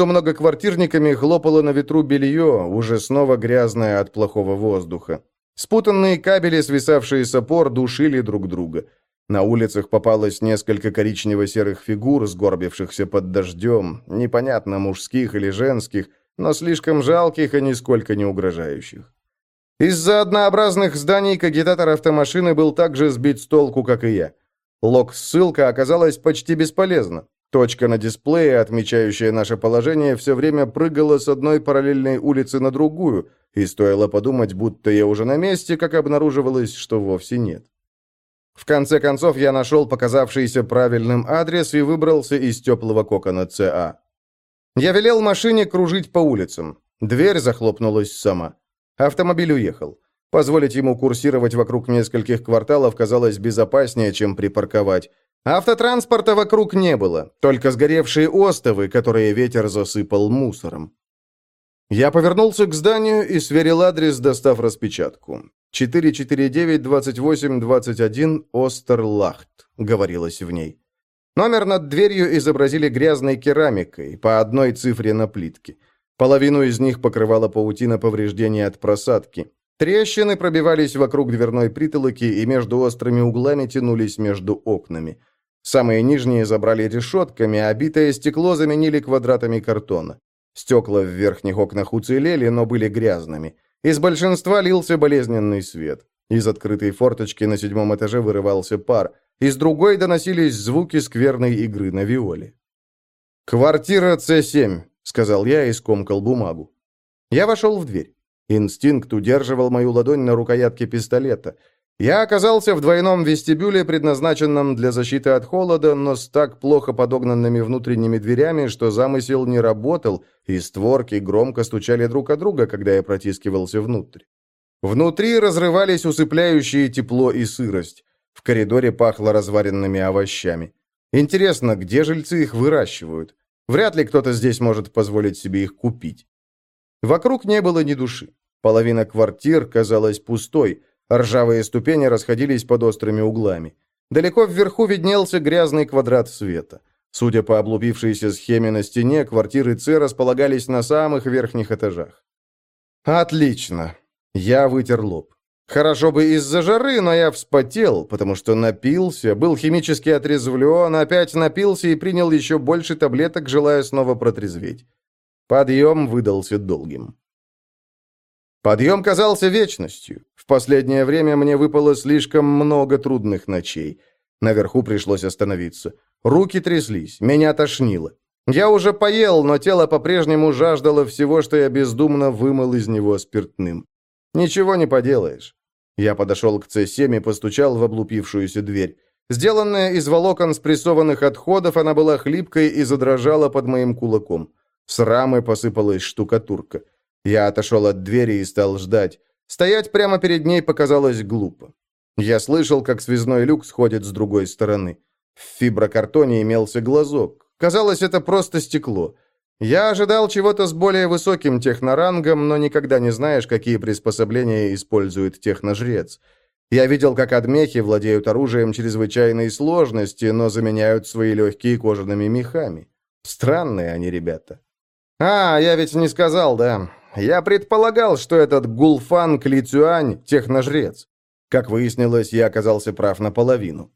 Между многоквартирниками хлопало на ветру белье, уже снова грязное от плохого воздуха. Спутанные кабели, свисавшие с опор, душили друг друга. На улицах попалось несколько коричнево-серых фигур, сгорбившихся под дождем, непонятно, мужских или женских, но слишком жалких и нисколько не угрожающих. Из-за однообразных зданий кагитатор автомашины был так же сбит с толку, как и я. Лог-ссылка оказалась почти бесполезна. Точка на дисплее, отмечающая наше положение, все время прыгала с одной параллельной улицы на другую, и стоило подумать, будто я уже на месте, как обнаруживалось, что вовсе нет. В конце концов, я нашел показавшийся правильным адрес и выбрался из теплого кокона ЦА. Я велел машине кружить по улицам. Дверь захлопнулась сама. Автомобиль уехал. Позволить ему курсировать вокруг нескольких кварталов казалось безопаснее, чем припарковать. Автотранспорта вокруг не было, только сгоревшие остовы, которые ветер засыпал мусором. Я повернулся к зданию и сверил адрес, достав распечатку. 449-28-21 Остерлахт, говорилось в ней. Номер над дверью изобразили грязной керамикой, по одной цифре на плитке. Половину из них покрывала паутина повреждений от просадки. Трещины пробивались вокруг дверной притолоки и между острыми углами тянулись между окнами. Самые нижние забрали решетками, а стекло заменили квадратами картона. Стекла в верхних окнах уцелели, но были грязными. Из большинства лился болезненный свет. Из открытой форточки на седьмом этаже вырывался пар. Из другой доносились звуки скверной игры на виоле. «Квартира С7», — сказал я и скомкал бумагу. Я вошел в дверь. Инстинкт удерживал мою ладонь на рукоятке пистолета. Я оказался в двойном вестибюле, предназначенном для защиты от холода, но с так плохо подогнанными внутренними дверями, что замысел не работал, и створки громко стучали друг о друга, когда я протискивался внутрь. Внутри разрывались усыпляющие тепло и сырость. В коридоре пахло разваренными овощами. Интересно, где жильцы их выращивают? Вряд ли кто-то здесь может позволить себе их купить. Вокруг не было ни души. Половина квартир казалась пустой, ржавые ступени расходились под острыми углами. Далеко вверху виднелся грязный квадрат света. Судя по облупившейся схеме на стене, квартиры С располагались на самых верхних этажах. «Отлично!» Я вытер лоб. Хорошо бы из-за жары, но я вспотел, потому что напился, был химически отрезвлен, опять напился и принял еще больше таблеток, желая снова протрезветь. Подъем выдался долгим. Подъем казался вечностью. В последнее время мне выпало слишком много трудных ночей. Наверху пришлось остановиться. Руки тряслись, меня тошнило. Я уже поел, но тело по-прежнему жаждало всего, что я бездумно вымыл из него спиртным. Ничего не поделаешь. Я подошел к С7 и постучал в облупившуюся дверь. Сделанная из волокон спрессованных отходов, она была хлипкой и задрожала под моим кулаком. С рамы посыпалась штукатурка. Я отошел от двери и стал ждать. Стоять прямо перед ней показалось глупо. Я слышал, как связной люк сходит с другой стороны. В фиброкартоне имелся глазок. Казалось, это просто стекло. Я ожидал чего-то с более высоким технорангом, но никогда не знаешь, какие приспособления использует техножрец. Я видел, как адмехи владеют оружием чрезвычайной сложности, но заменяют свои легкие кожаными мехами. Странные они ребята. А, я ведь не сказал, да. Я предполагал, что этот Гулфан Клицюань – техножрец. Как выяснилось, я оказался прав наполовину.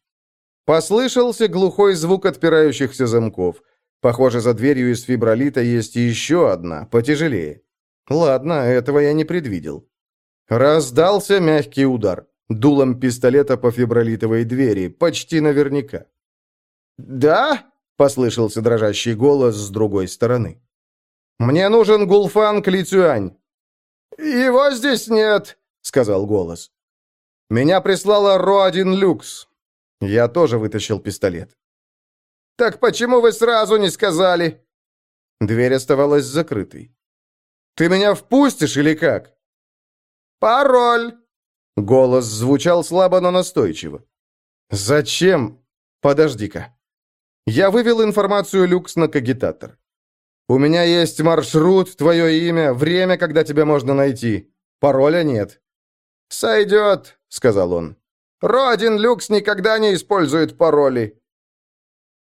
Послышался глухой звук отпирающихся замков – Похоже, за дверью из фибролита есть еще одна, потяжелее. Ладно, этого я не предвидел. Раздался мягкий удар. Дулом пистолета по фибролитовой двери, почти наверняка. «Да?» — послышался дрожащий голос с другой стороны. «Мне нужен Гулфан Клицюань». «Его здесь нет», — сказал голос. «Меня прислала Ро-1 Люкс». Я тоже вытащил пистолет. «Так почему вы сразу не сказали?» Дверь оставалась закрытой. «Ты меня впустишь или как?» «Пароль!» Голос звучал слабо, но настойчиво. «Зачем? Подожди-ка». Я вывел информацию Люкс на кагитатор. «У меня есть маршрут, твое имя, время, когда тебя можно найти. Пароля нет». «Сойдет», — сказал он. «Родин Люкс никогда не использует пароли».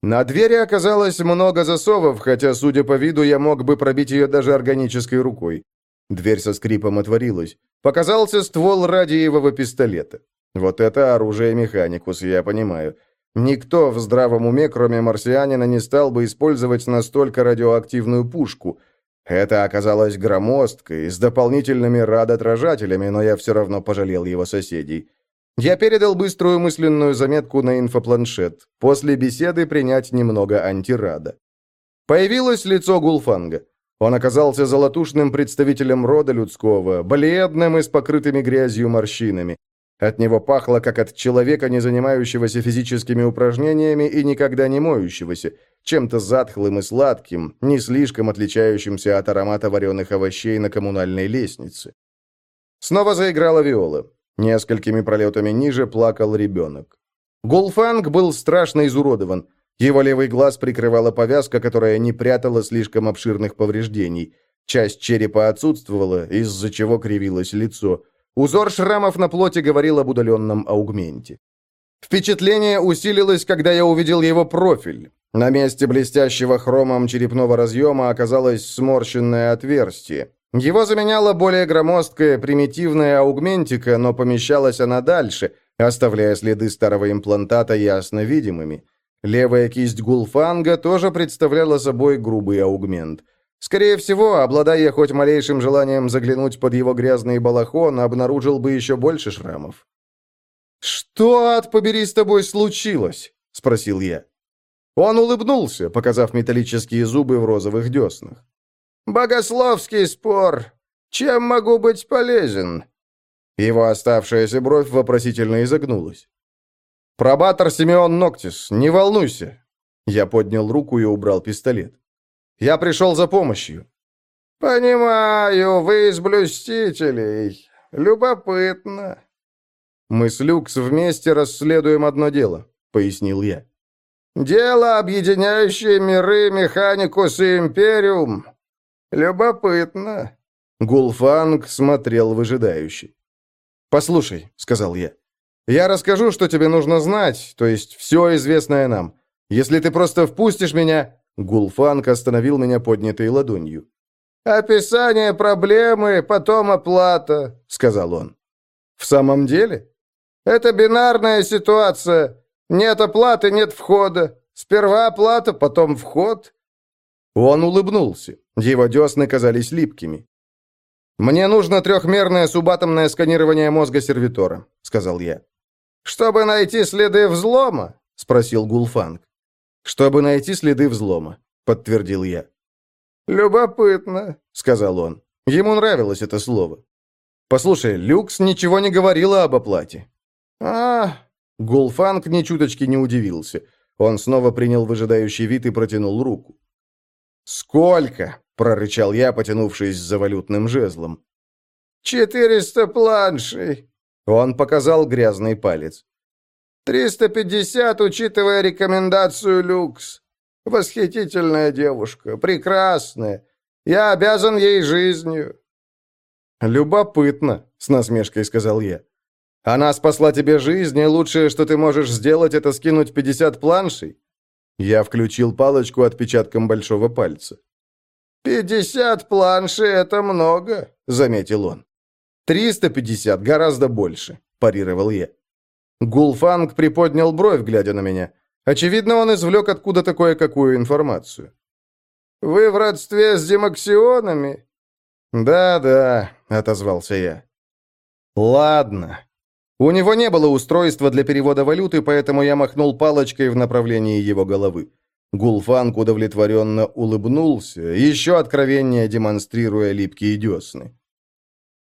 На двери оказалось много засовов, хотя, судя по виду, я мог бы пробить ее даже органической рукой. Дверь со скрипом отворилась. Показался ствол радиевого пистолета. Вот это оружие механикус, я понимаю. Никто в здравом уме, кроме марсианина, не стал бы использовать настолько радиоактивную пушку. Это оказалось громоздкой, с дополнительными радотражателями, но я все равно пожалел его соседей. Я передал быструю мысленную заметку на инфопланшет. После беседы принять немного антирада. Появилось лицо Гулфанга. Он оказался золотушным представителем рода людского, бледным и с покрытыми грязью морщинами. От него пахло, как от человека, не занимающегося физическими упражнениями и никогда не моющегося, чем-то затхлым и сладким, не слишком отличающимся от аромата вареных овощей на коммунальной лестнице. Снова заиграла виола. Несколькими пролетами ниже плакал ребенок. Гулфанг был страшно изуродован. Его левый глаз прикрывала повязка, которая не прятала слишком обширных повреждений. Часть черепа отсутствовала, из-за чего кривилось лицо. Узор шрамов на плоти говорил об удаленном аугменте. Впечатление усилилось, когда я увидел его профиль. На месте блестящего хромом черепного разъема оказалось сморщенное отверстие. Его заменяла более громоздкая, примитивная аугментика, но помещалась она дальше, оставляя следы старого имплантата ясно видимыми. Левая кисть Гулфанга тоже представляла собой грубый аугмент. Скорее всего, обладая хоть малейшим желанием заглянуть под его грязный балахон, обнаружил бы еще больше шрамов. «Что, от побери, с тобой случилось?» — спросил я. Он улыбнулся, показав металлические зубы в розовых деснах. «Богословский спор. Чем могу быть полезен?» Его оставшаяся бровь вопросительно изогнулась. «Пробатор Симеон Ноктис, не волнуйся!» Я поднял руку и убрал пистолет. «Я пришел за помощью». «Понимаю, вы из блюстителей. Любопытно». «Мы с Люкс вместе расследуем одно дело», — пояснил я. «Дело, объединяющее миры Механикус и Империум. «Любопытно». Гулфанг смотрел выжидающе. «Послушай», — сказал я, — «я расскажу, что тебе нужно знать, то есть все известное нам. Если ты просто впустишь меня...» Гулфанг остановил меня поднятой ладонью. «Описание проблемы, потом оплата», — сказал он. «В самом деле?» «Это бинарная ситуация. Нет оплаты, нет входа. Сперва оплата, потом вход». Он улыбнулся. Его десны казались липкими. «Мне нужно трехмерное субатомное сканирование мозга сервитора», — сказал я. «Чтобы найти следы взлома?» — спросил Гулфанг. «Чтобы найти следы взлома», — подтвердил я. «Любопытно», — сказал он. Ему нравилось это слово. «Послушай, Люкс ничего не говорила об оплате». «А...» Гулфанг ни чуточки не удивился. Он снова принял выжидающий вид и протянул руку. «Сколько?» — прорычал я, потянувшись за валютным жезлом. «Четыреста планшей!» Он показал грязный палец. «Триста пятьдесят, учитывая рекомендацию люкс. Восхитительная девушка, прекрасная. Я обязан ей жизнью». «Любопытно», — с насмешкой сказал я. «Она спасла тебе жизнь, и лучшее, что ты можешь сделать, это скинуть пятьдесят планшей?» Я включил палочку отпечатком большого пальца. «Пятьдесят планшей — это много», — заметил он. «Триста пятьдесят, гораздо больше», — парировал я. Гулфанг приподнял бровь, глядя на меня. Очевидно, он извлек откуда-то кое-какую информацию. «Вы в родстве с демоксионами?» «Да-да», — отозвался я. «Ладно». У него не было устройства для перевода валюты, поэтому я махнул палочкой в направлении его головы. Гулфанг удовлетворенно улыбнулся, еще откровеннее демонстрируя липкие десны.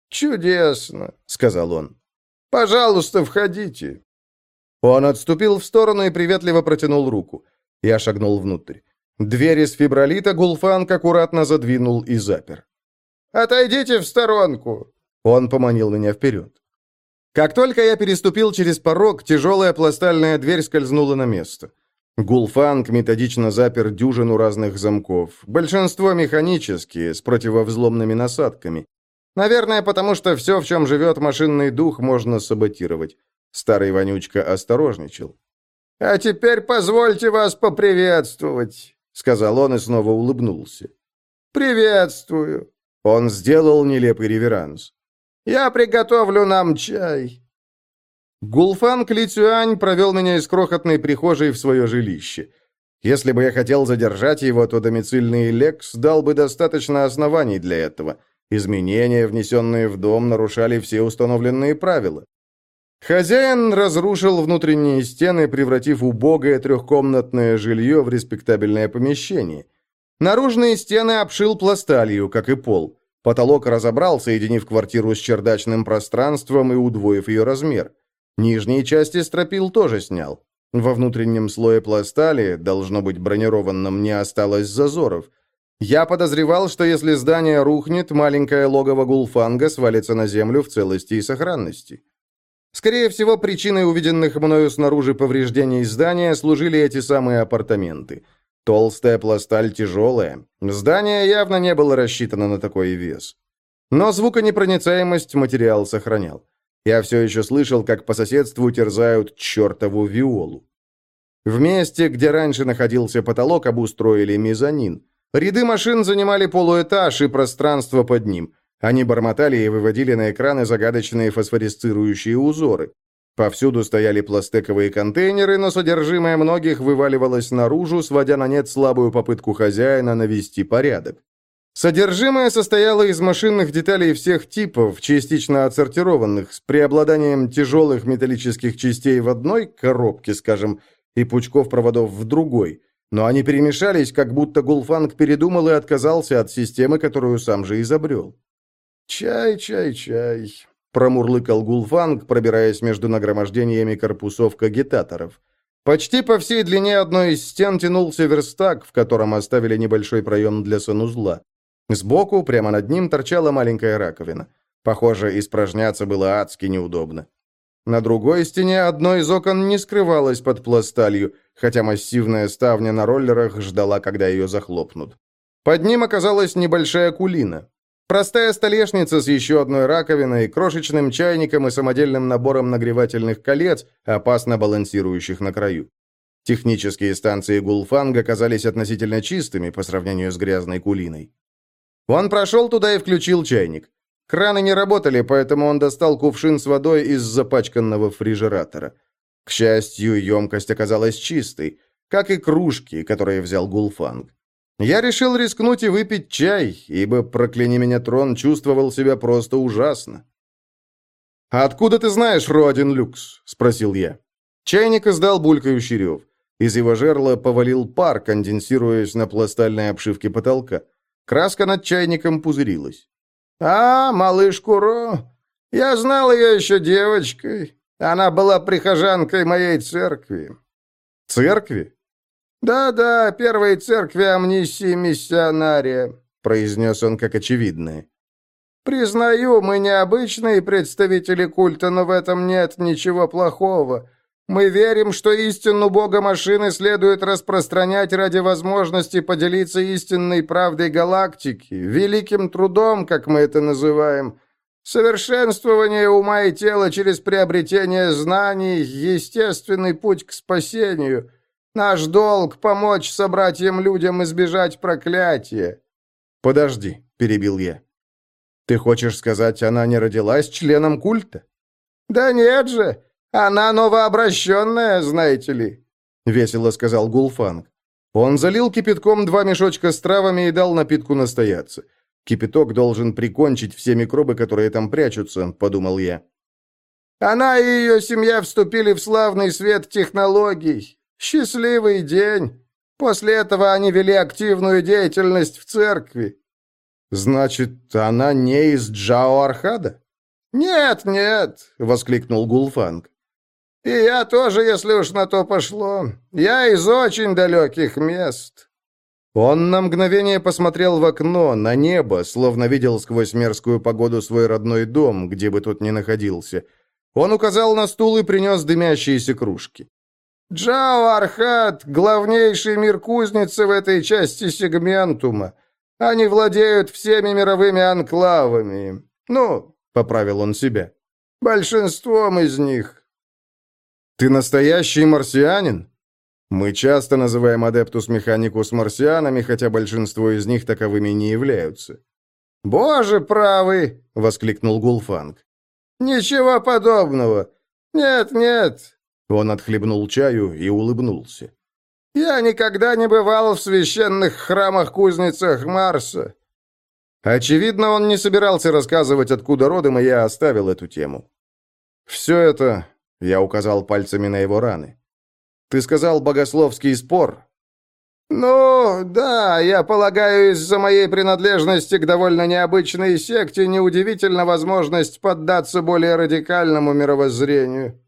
«Чудесно», — сказал он. «Пожалуйста, входите». Он отступил в сторону и приветливо протянул руку. Я шагнул внутрь. Дверь из фибролита Гулфанг аккуратно задвинул и запер. «Отойдите в сторонку!» Он поманил меня вперед. Как только я переступил через порог, тяжелая пластальная дверь скользнула на место. Гулфанг методично запер дюжину разных замков. Большинство механические, с противовзломными насадками. Наверное, потому что все, в чем живет машинный дух, можно саботировать. Старый вонючка осторожничал. «А теперь позвольте вас поприветствовать», — сказал он и снова улыбнулся. «Приветствую». Он сделал нелепый реверанс. «Я приготовлю нам чай». Гулфан Клицюань провел меня из крохотной прихожей в свое жилище. Если бы я хотел задержать его, то домицильный Лекс дал бы достаточно оснований для этого. Изменения, внесенные в дом, нарушали все установленные правила. Хозяин разрушил внутренние стены, превратив убогое трехкомнатное жилье в респектабельное помещение. Наружные стены обшил пласталью, как и пол. Потолок разобрал, соединив квартиру с чердачным пространством и удвоив ее размер. Нижние части стропил тоже снял. Во внутреннем слое пластали, должно быть бронированном, не осталось зазоров. Я подозревал, что если здание рухнет, маленькое логово Гулфанга свалится на землю в целости и сохранности. Скорее всего, причиной увиденных мною снаружи повреждений здания служили эти самые апартаменты. Толстая пласталь тяжелая. Здание явно не было рассчитано на такой вес. Но звуконепроницаемость материал сохранял. Я все еще слышал, как по соседству терзают чертову виолу. В месте, где раньше находился потолок, обустроили мезонин. Ряды машин занимали полуэтаж и пространство под ним. Они бормотали и выводили на экраны загадочные фосфорисцирующие узоры. Повсюду стояли пластиковые контейнеры, но содержимое многих вываливалось наружу, сводя на нет слабую попытку хозяина навести порядок. Содержимое состояло из машинных деталей всех типов, частично отсортированных, с преобладанием тяжелых металлических частей в одной коробке, скажем, и пучков проводов в другой. Но они перемешались, как будто Гулфанг передумал и отказался от системы, которую сам же изобрел. «Чай, чай, чай», — промурлыкал Гулфанг, пробираясь между нагромождениями корпусов кагитаторов. Почти по всей длине одной из стен тянулся верстак, в котором оставили небольшой проем для санузла. Сбоку, прямо над ним, торчала маленькая раковина. Похоже, испражняться было адски неудобно. На другой стене одно из окон не скрывалось под пласталью, хотя массивная ставня на роллерах ждала, когда ее захлопнут. Под ним оказалась небольшая кулина. Простая столешница с еще одной раковиной, крошечным чайником и самодельным набором нагревательных колец, опасно балансирующих на краю. Технические станции Гулфанга казались относительно чистыми по сравнению с грязной кулиной. Он прошел туда и включил чайник. Краны не работали, поэтому он достал кувшин с водой из запачканного фрижератора. К счастью, емкость оказалась чистой, как и кружки, которые взял Гулфанг. Я решил рискнуть и выпить чай, ибо, прокляни меня, трон чувствовал себя просто ужасно. «А откуда ты знаешь, Родин Люкс?» — спросил я. Чайник издал булькающий рев. Из его жерла повалил пар, конденсируясь на пластальной обшивке потолка. Краска над чайником пузырилась. «А, малышку Ро! Я знал ее еще девочкой. Она была прихожанкой моей церкви». «Церкви?» «Да-да, первой церкви амнисии миссионария», — произнес он как очевидное. «Признаю, мы необычные представители культа, но в этом нет ничего плохого. Мы верим, что истину Бога машины следует распространять ради возможности поделиться истинной правдой галактики, великим трудом, как мы это называем. Совершенствование ума и тела через приобретение знаний – естественный путь к спасению. Наш долг – помочь собратьям-людям избежать проклятия». «Подожди», – перебил я. «Ты хочешь сказать, она не родилась членом культа?» «Да нет же!» Она новообращенная, знаете ли», — весело сказал Гулфанг. Он залил кипятком два мешочка с травами и дал напитку настояться. Кипяток должен прикончить все микробы, которые там прячутся, подумал я. Она и ее семья вступили в славный свет технологий. Счастливый день. После этого они вели активную деятельность в церкви. Значит, она не из Джао Архада? Нет, нет, воскликнул Гулфанг. И я тоже, если уж на то пошло. Я из очень далеких мест». Он на мгновение посмотрел в окно, на небо, словно видел сквозь мерзкую погоду свой родной дом, где бы тот ни находился. Он указал на стул и принес дымящиеся кружки. «Джао Архат — главнейший мир кузницы в этой части сегментума. Они владеют всеми мировыми анклавами. Ну, — поправил он себя, — большинством из них. «Ты настоящий марсианин?» Мы часто называем Адептус Механикус марсианами, хотя большинство из них таковыми не являются. «Боже правый!» — воскликнул Гулфанг. «Ничего подобного! Нет, нет!» Он отхлебнул чаю и улыбнулся. «Я никогда не бывал в священных храмах-кузницах Марса!» Очевидно, он не собирался рассказывать, откуда родом, и я оставил эту тему. «Все это...» — я указал пальцами на его раны. «Ты сказал богословский спор, «Ну, да, я полагаю, из-за моей принадлежности к довольно необычной секте неудивительна возможность поддаться более радикальному мировоззрению».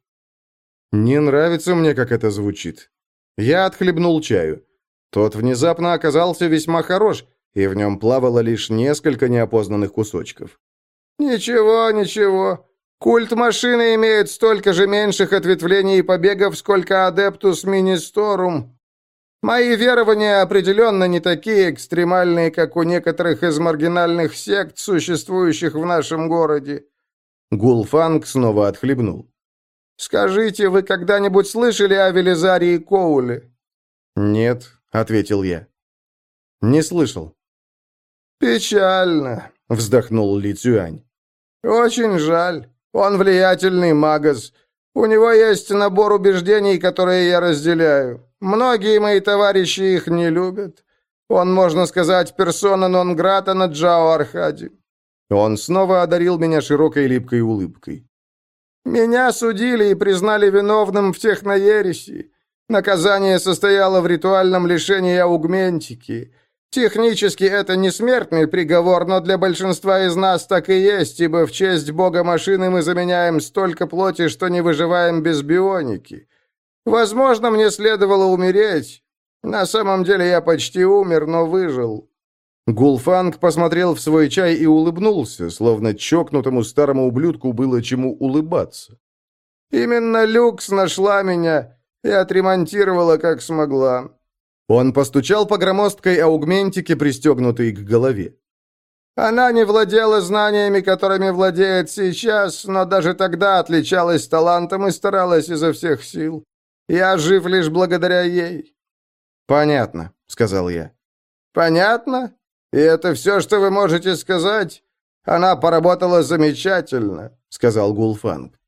«Не нравится мне, как это звучит». Я отхлебнул чаю. Тот внезапно оказался весьма хорош, и в нем плавало лишь несколько неопознанных кусочков. «Ничего, ничего. Культ машины имеет столько же меньших ответвлений и побегов, сколько Адептус Министорум. Мои верования определенно не такие экстремальные, как у некоторых из маргинальных сект, существующих в нашем городе». Гулфанг снова отхлебнул. «Скажите, вы когда-нибудь слышали о Велизарии Коуле?» «Нет», — ответил я. «Не слышал». «Печально», — вздохнул Ли Цюань. «Очень жаль. Он влиятельный магас. У него есть набор убеждений, которые я разделяю. Многие мои товарищи их не любят. Он, можно сказать, персона нон-грата на Джао Архаде». Он снова одарил меня широкой липкой улыбкой. «Меня судили и признали виновным в техноереси. Наказание состояло в ритуальном лишении аугментики. Технически это не смертный приговор, но для большинства из нас так и есть, ибо в честь бога машины мы заменяем столько плоти, что не выживаем без бионики. Возможно, мне следовало умереть. На самом деле я почти умер, но выжил». Гулфанг посмотрел в свой чай и улыбнулся, словно чокнутому старому ублюдку было чему улыбаться. «Именно Люкс нашла меня и отремонтировала, как смогла». Он постучал по громоздкой аугментике, пристегнутой к голове. Она не владела знаниями, которыми владеет сейчас, но даже тогда отличалась талантом и старалась изо всех сил. Я жив лишь благодаря ей». «Понятно», — сказал я. «Понятно? И это все, что вы можете сказать? Она поработала замечательно», — сказал Гулфанг.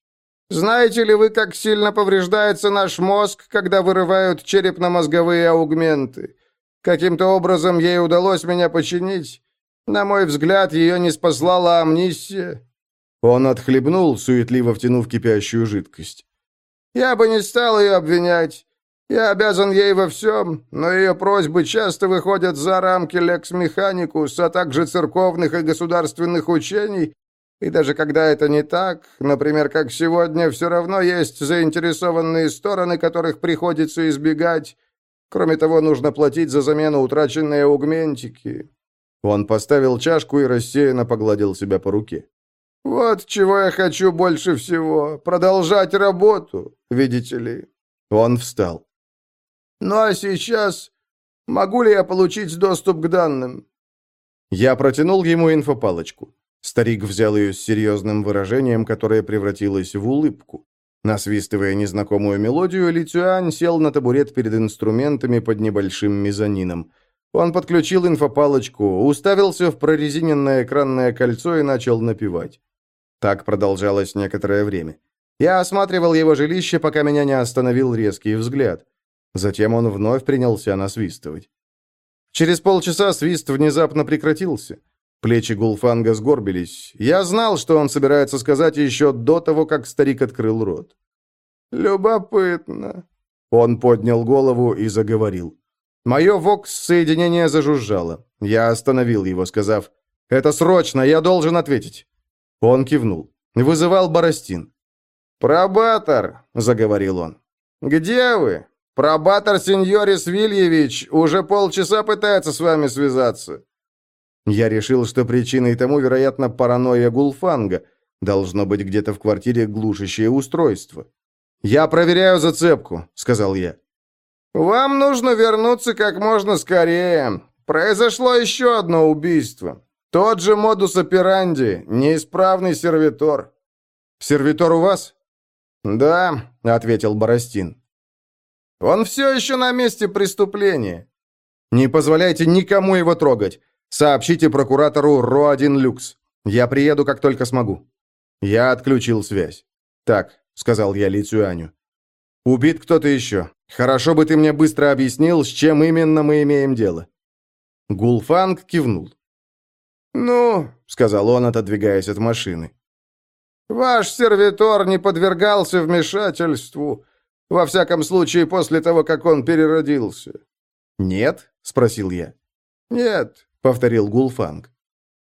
«Знаете ли вы, как сильно повреждается наш мозг, когда вырывают черепно-мозговые аугменты? Каким-то образом ей удалось меня починить. На мой взгляд, ее не спасла амнисия». Он отхлебнул, суетливо втянув кипящую жидкость. Я бы не стал ее обвинять. Я обязан ей во всем, но ее просьбы часто выходят за рамки лекс механикус, а также церковных и государственных учений, и даже когда это не так, например, как сегодня, все равно есть заинтересованные стороны, которых приходится избегать. Кроме того, нужно платить за замену утраченной аугментики». Он поставил чашку и рассеянно погладил себя по руке. «Вот чего я хочу больше всего. Продолжать работу, видите ли». Он встал. «Ну а сейчас могу ли я получить доступ к данным?» Я протянул ему инфопалочку. Старик взял ее с серьезным выражением, которое превратилось в улыбку. Насвистывая незнакомую мелодию, Ли Цюань сел на табурет перед инструментами под небольшим мезонином. Он подключил инфопалочку, уставился в прорезиненное экранное кольцо и начал напевать. Так продолжалось некоторое время. Я осматривал его жилище, пока меня не остановил резкий взгляд. Затем он вновь принялся насвистывать. Через полчаса свист внезапно прекратился. Плечи Гулфанга сгорбились. Я знал, что он собирается сказать еще до того, как старик открыл рот. «Любопытно». Он поднял голову и заговорил. Мое вокс-соединение зажужжало. Я остановил его, сказав, «Это срочно, я должен ответить». Он кивнул. Вызывал Боростин. «Пробатор», — заговорил он. «Где вы? Пробатор сеньорис Вильевич уже полчаса пытается с вами связаться». Я решил, что причиной тому, вероятно, паранойя Гулфанга. Должно быть где-то в квартире глушащее устройство. «Я проверяю зацепку», — сказал я. «Вам нужно вернуться как можно скорее. Произошло еще одно убийство. Тот же модус операнди, неисправный сервитор. Сервитор у вас? «Да», — ответил Боростин. «Он все еще на месте преступления. Не позволяйте никому его трогать. Сообщите прокуратору Ро-1 Люкс. Я приеду, как только смогу». Я отключил связь. «Так», — сказал я Ли Цюаню. «Убит кто-то еще. Хорошо бы ты мне быстро объяснил, с чем именно мы имеем дело». Гулфанг кивнул. «Ну», — сказал он, отодвигаясь от машины, — «ваш сервитор не подвергался вмешательству, во всяком случае после того, как он переродился». «Нет?» — спросил я. «Нет», — повторил Гулфанг.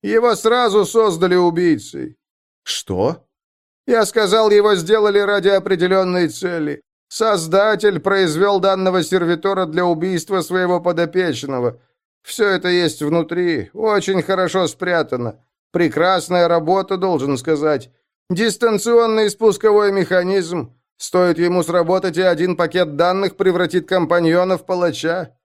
«Его сразу создали убийцей». «Что?» «Я сказал, его сделали ради определенной цели. Создатель произвел данного сервитора для убийства своего подопечного. Все это есть внутри, очень хорошо спрятано. Прекрасная работа, должен сказать. Дистанционный спусковой механизм. Стоит ему сработать, и один пакет данных превратит компаньона в палача.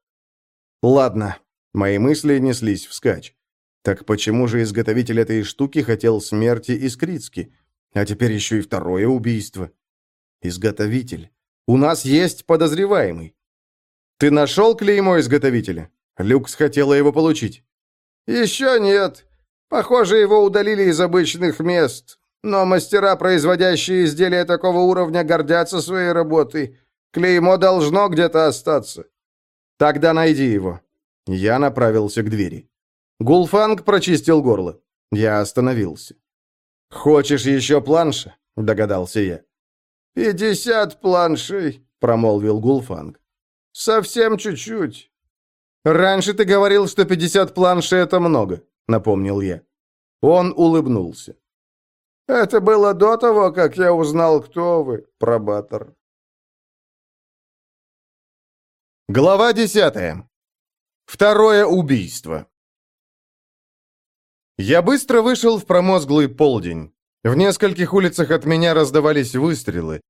Ладно, мои мысли неслись вскачь. Так почему же изготовитель этой штуки хотел смерти Искрицки? А теперь еще и второе убийство. Изготовитель. У нас есть подозреваемый. Ты нашел клеймо изготовителя? Люкс хотела его получить. Еще нет. Похоже, его удалили из обычных мест. Но мастера, производящие изделия такого уровня, гордятся своей работой. Клеймо должно где-то остаться. Тогда найди его. Я направился к двери. Гулфанг прочистил горло. Я остановился. «Хочешь еще планша?» — догадался я. «Пятьдесят планшей», — промолвил Гулфанг. «Совсем чуть-чуть. «Раньше ты говорил, что 50 планшей — это много», — напомнил я. Он улыбнулся. «Это было до того, как я узнал, кто вы, пробатор». Глава десятая. Второе убийство. Я быстро вышел в промозглый полдень. В нескольких улицах от меня раздавались выстрелы.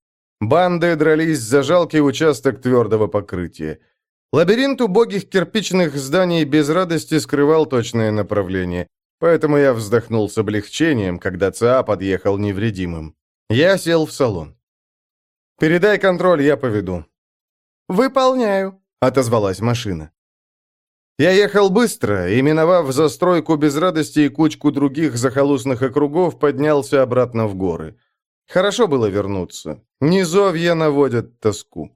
Банды дрались за жалкий участок твердого покрытия. Лабиринт убогих кирпичных зданий без радости скрывал точное направление, поэтому я вздохнул с облегчением, когда ЦА подъехал невредимым. Я сел в салон. «Передай контроль, я поведу». «Выполняю», — отозвалась машина. Я ехал быстро, и, миновав застройку без радости и кучку других захолустных округов, поднялся обратно в горы. Хорошо было вернуться. Низовья наводят тоску.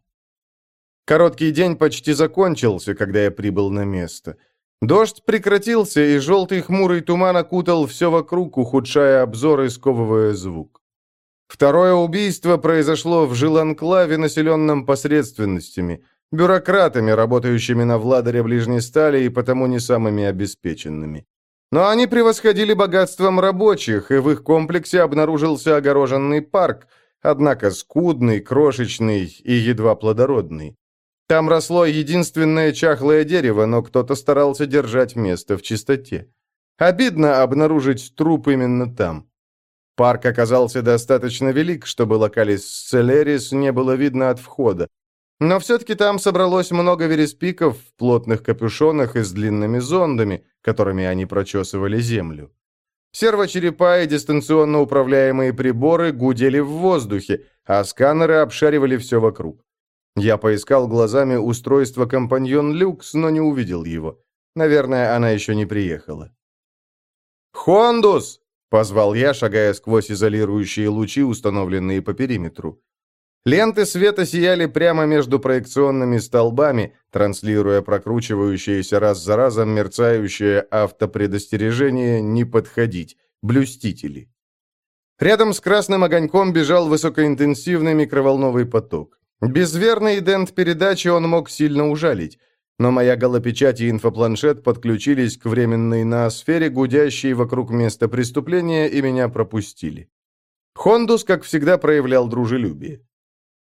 Короткий день почти закончился, когда я прибыл на место. Дождь прекратился, и желтый хмурый туман окутал все вокруг, ухудшая обзор и сковывая звук. Второе убийство произошло в жиланклаве, населенном посредственностями, бюрократами, работающими на Владаре Ближней Стали и потому не самыми обеспеченными. Но они превосходили богатством рабочих, и в их комплексе обнаружился огороженный парк, однако скудный, крошечный и едва плодородный. Там росло единственное чахлое дерево, но кто-то старался держать место в чистоте. Обидно обнаружить труп именно там. Парк оказался достаточно велик, чтобы локалис Целерис не было видно от входа. Но все-таки там собралось много вереспиков в плотных капюшонах и с длинными зондами, которыми они прочесывали землю. Сервочерепа и дистанционно управляемые приборы гудели в воздухе, а сканеры обшаривали все вокруг. Я поискал глазами устройство компаньон Люкс, но не увидел его. Наверное, она еще не приехала. «Хондус!» — позвал я, шагая сквозь изолирующие лучи, установленные по периметру. Ленты света сияли прямо между проекционными столбами, транслируя прокручивающееся раз за разом мерцающее автопредостережение «Не подходить», «Блюстители». Рядом с красным огоньком бежал высокоинтенсивный микроволновый поток. Без верной идент-передачи он мог сильно ужалить, но моя голопечать и инфопланшет подключились к временной ноосфере, гудящей вокруг места преступления, и меня пропустили. Хондус, как всегда, проявлял дружелюбие.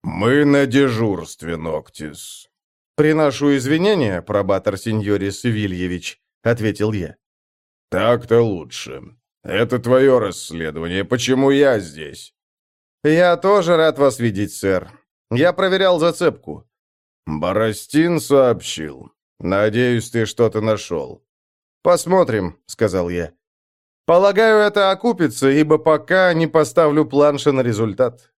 «Мы на дежурстве, Ноктис». «Приношу извинения, пробатор сеньорис Вильевич», — ответил я. «Так-то лучше. Это твое расследование. Почему я здесь?» «Я тоже рад вас видеть, сэр. Я проверял зацепку». «Боростин сообщил. Надеюсь, ты что-то нашел». «Посмотрим», — сказал я. «Полагаю, это окупится, ибо пока не поставлю планша на результат».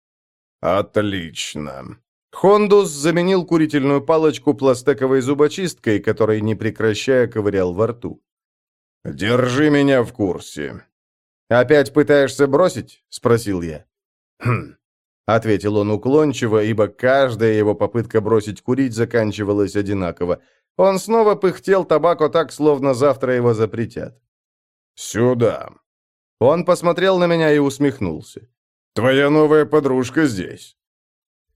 «Отлично». Хондус заменил курительную палочку пластековой зубочисткой, которой не прекращая ковырял во рту. «Держи меня в курсе». «Опять пытаешься бросить?» — спросил я. «Хм». — ответил он уклончиво, ибо каждая его попытка бросить курить заканчивалась одинаково. Он снова пыхтел табако так, словно завтра его запретят. «Сюда». Он посмотрел на меня и усмехнулся. «Твоя новая подружка здесь».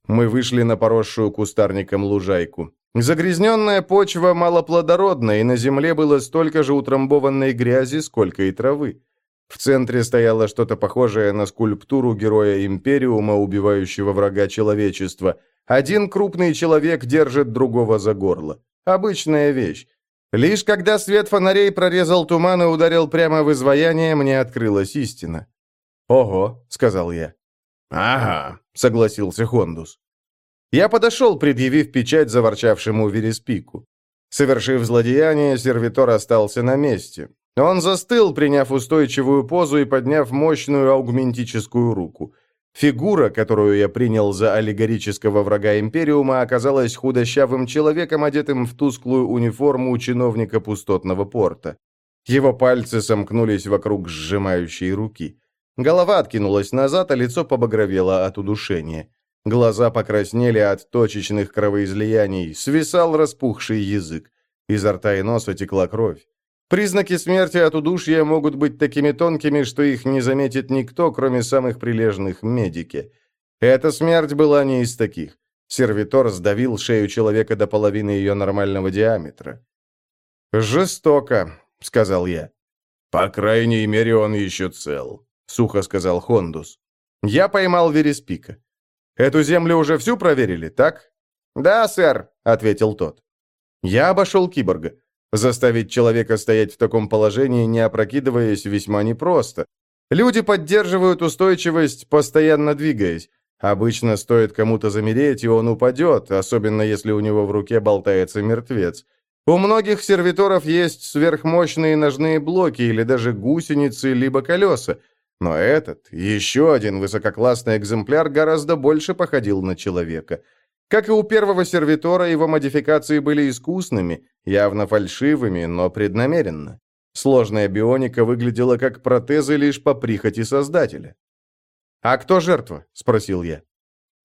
Мы вышли на поросшую кустарником лужайку. Загрязненная почва малоплодородна, и на земле было столько же утрамбованной грязи, сколько и травы. В центре стояло что-то похожее на скульптуру героя Империума, убивающего врага человечества. Один крупный человек держит другого за горло. Обычная вещь. Лишь когда свет фонарей прорезал туман и ударил прямо в изваяние, мне открылась истина. «Ого», — сказал я. «Ага», — согласился Хондус. Я подошел, предъявив печать заворчавшему Вереспику. Совершив злодеяние, сервитор остался на месте. Он застыл, приняв устойчивую позу и подняв мощную аугментическую руку. Фигура, которую я принял за аллегорического врага Империума, оказалась худощавым человеком, одетым в тусклую униформу чиновника пустотного порта. Его пальцы сомкнулись вокруг сжимающей руки. Голова откинулась назад, а лицо побагровело от удушения. Глаза покраснели от точечных кровоизлияний, свисал распухший язык. Изо рта и носа текла кровь. Признаки смерти от удушья могут быть такими тонкими, что их не заметит никто, кроме самых прилежных медики. Эта смерть была не из таких. Сервитор сдавил шею человека до половины ее нормального диаметра. «Жестоко», — сказал я. «По крайней мере, он еще цел», — сухо сказал Хондус. «Я поймал Вереспика. Эту землю уже всю проверили, так?» «Да, сэр», — ответил тот. Я обошел киборга. Заставить человека стоять в таком положении, не опрокидываясь, весьма непросто. Люди поддерживают устойчивость, постоянно двигаясь. Обычно стоит кому-то замереть, и он упадет, особенно если у него в руке болтается мертвец. У многих сервиторов есть сверхмощные ножные блоки или даже гусеницы, либо колеса. Но этот, еще один высококлассный экземпляр, гораздо больше походил на человека – как и у первого сервитора, его модификации были искусными, явно фальшивыми, но преднамеренно. Сложная бионика выглядела как протезы лишь по прихоти создателя. «А кто жертва?» — спросил я.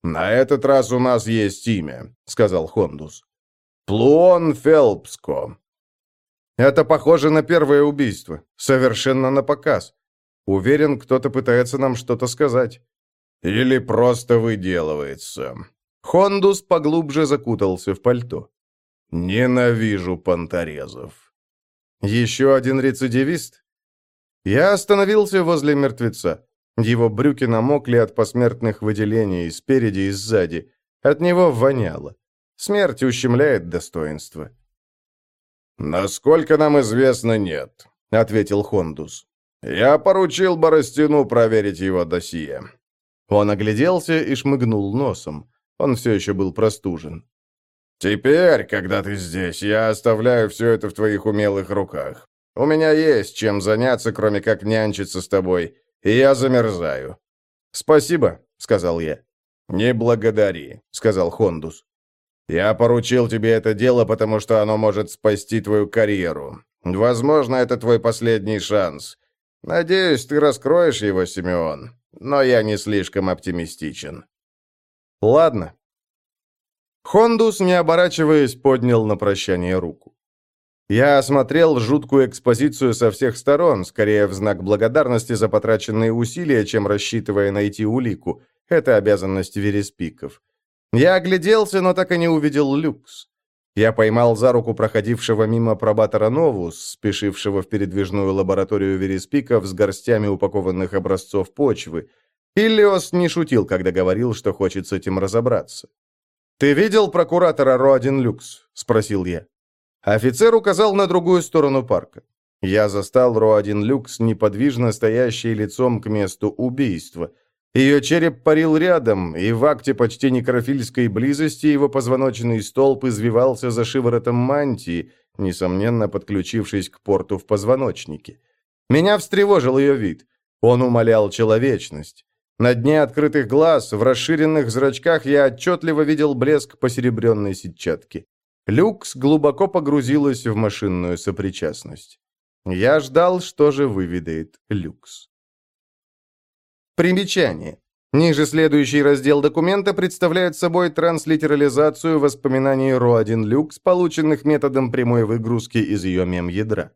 «На этот раз у нас есть имя», — сказал Хондус. «Плуон Фелпско». «Это похоже на первое убийство. Совершенно на показ. Уверен, кто-то пытается нам что-то сказать». «Или просто выделывается», Хондус поглубже закутался в пальто. «Ненавижу понторезов». «Еще один рецидивист?» Я остановился возле мертвеца. Его брюки намокли от посмертных выделений спереди и сзади. От него воняло. Смерть ущемляет достоинство. «Насколько нам известно, нет», — ответил Хондус. «Я поручил Боростину проверить его досье». Он огляделся и шмыгнул носом. Он все еще был простужен. «Теперь, когда ты здесь, я оставляю все это в твоих умелых руках. У меня есть чем заняться, кроме как нянчиться с тобой, и я замерзаю». «Спасибо», — сказал я. «Не благодари», — сказал Хондус. «Я поручил тебе это дело, потому что оно может спасти твою карьеру. Возможно, это твой последний шанс. Надеюсь, ты раскроешь его, Симеон, но я не слишком оптимистичен». «Ладно». Хондус, не оборачиваясь, поднял на прощание руку. Я осмотрел жуткую экспозицию со всех сторон, скорее в знак благодарности за потраченные усилия, чем рассчитывая найти улику. Это обязанность вереспиков. Я огляделся, но так и не увидел люкс. Я поймал за руку проходившего мимо пробатора Новус, спешившего в передвижную лабораторию вереспиков с горстями упакованных образцов почвы. Иллиос не шутил, когда говорил, что хочет с этим разобраться. «Ты видел прокуратора Роадин Люкс?» – спросил я. Офицер указал на другую сторону парка. Я застал Роадин Люкс, неподвижно стоящей лицом к месту убийства. Ее череп парил рядом, и в акте почти некрофильской близости его позвоночный столб извивался за шиворотом мантии, несомненно подключившись к порту в позвоночнике. Меня встревожил ее вид. Он умолял человечность. На дне открытых глаз, в расширенных зрачках я отчетливо видел блеск посеребренной сетчатки. Люкс глубоко погрузилась в машинную сопричастность. Я ждал, что же выведает Люкс. Примечание. Ниже следующий раздел документа представляет собой транслитерализацию воспоминаний РО-1 Люкс, полученных методом прямой выгрузки из ее мем-ядра.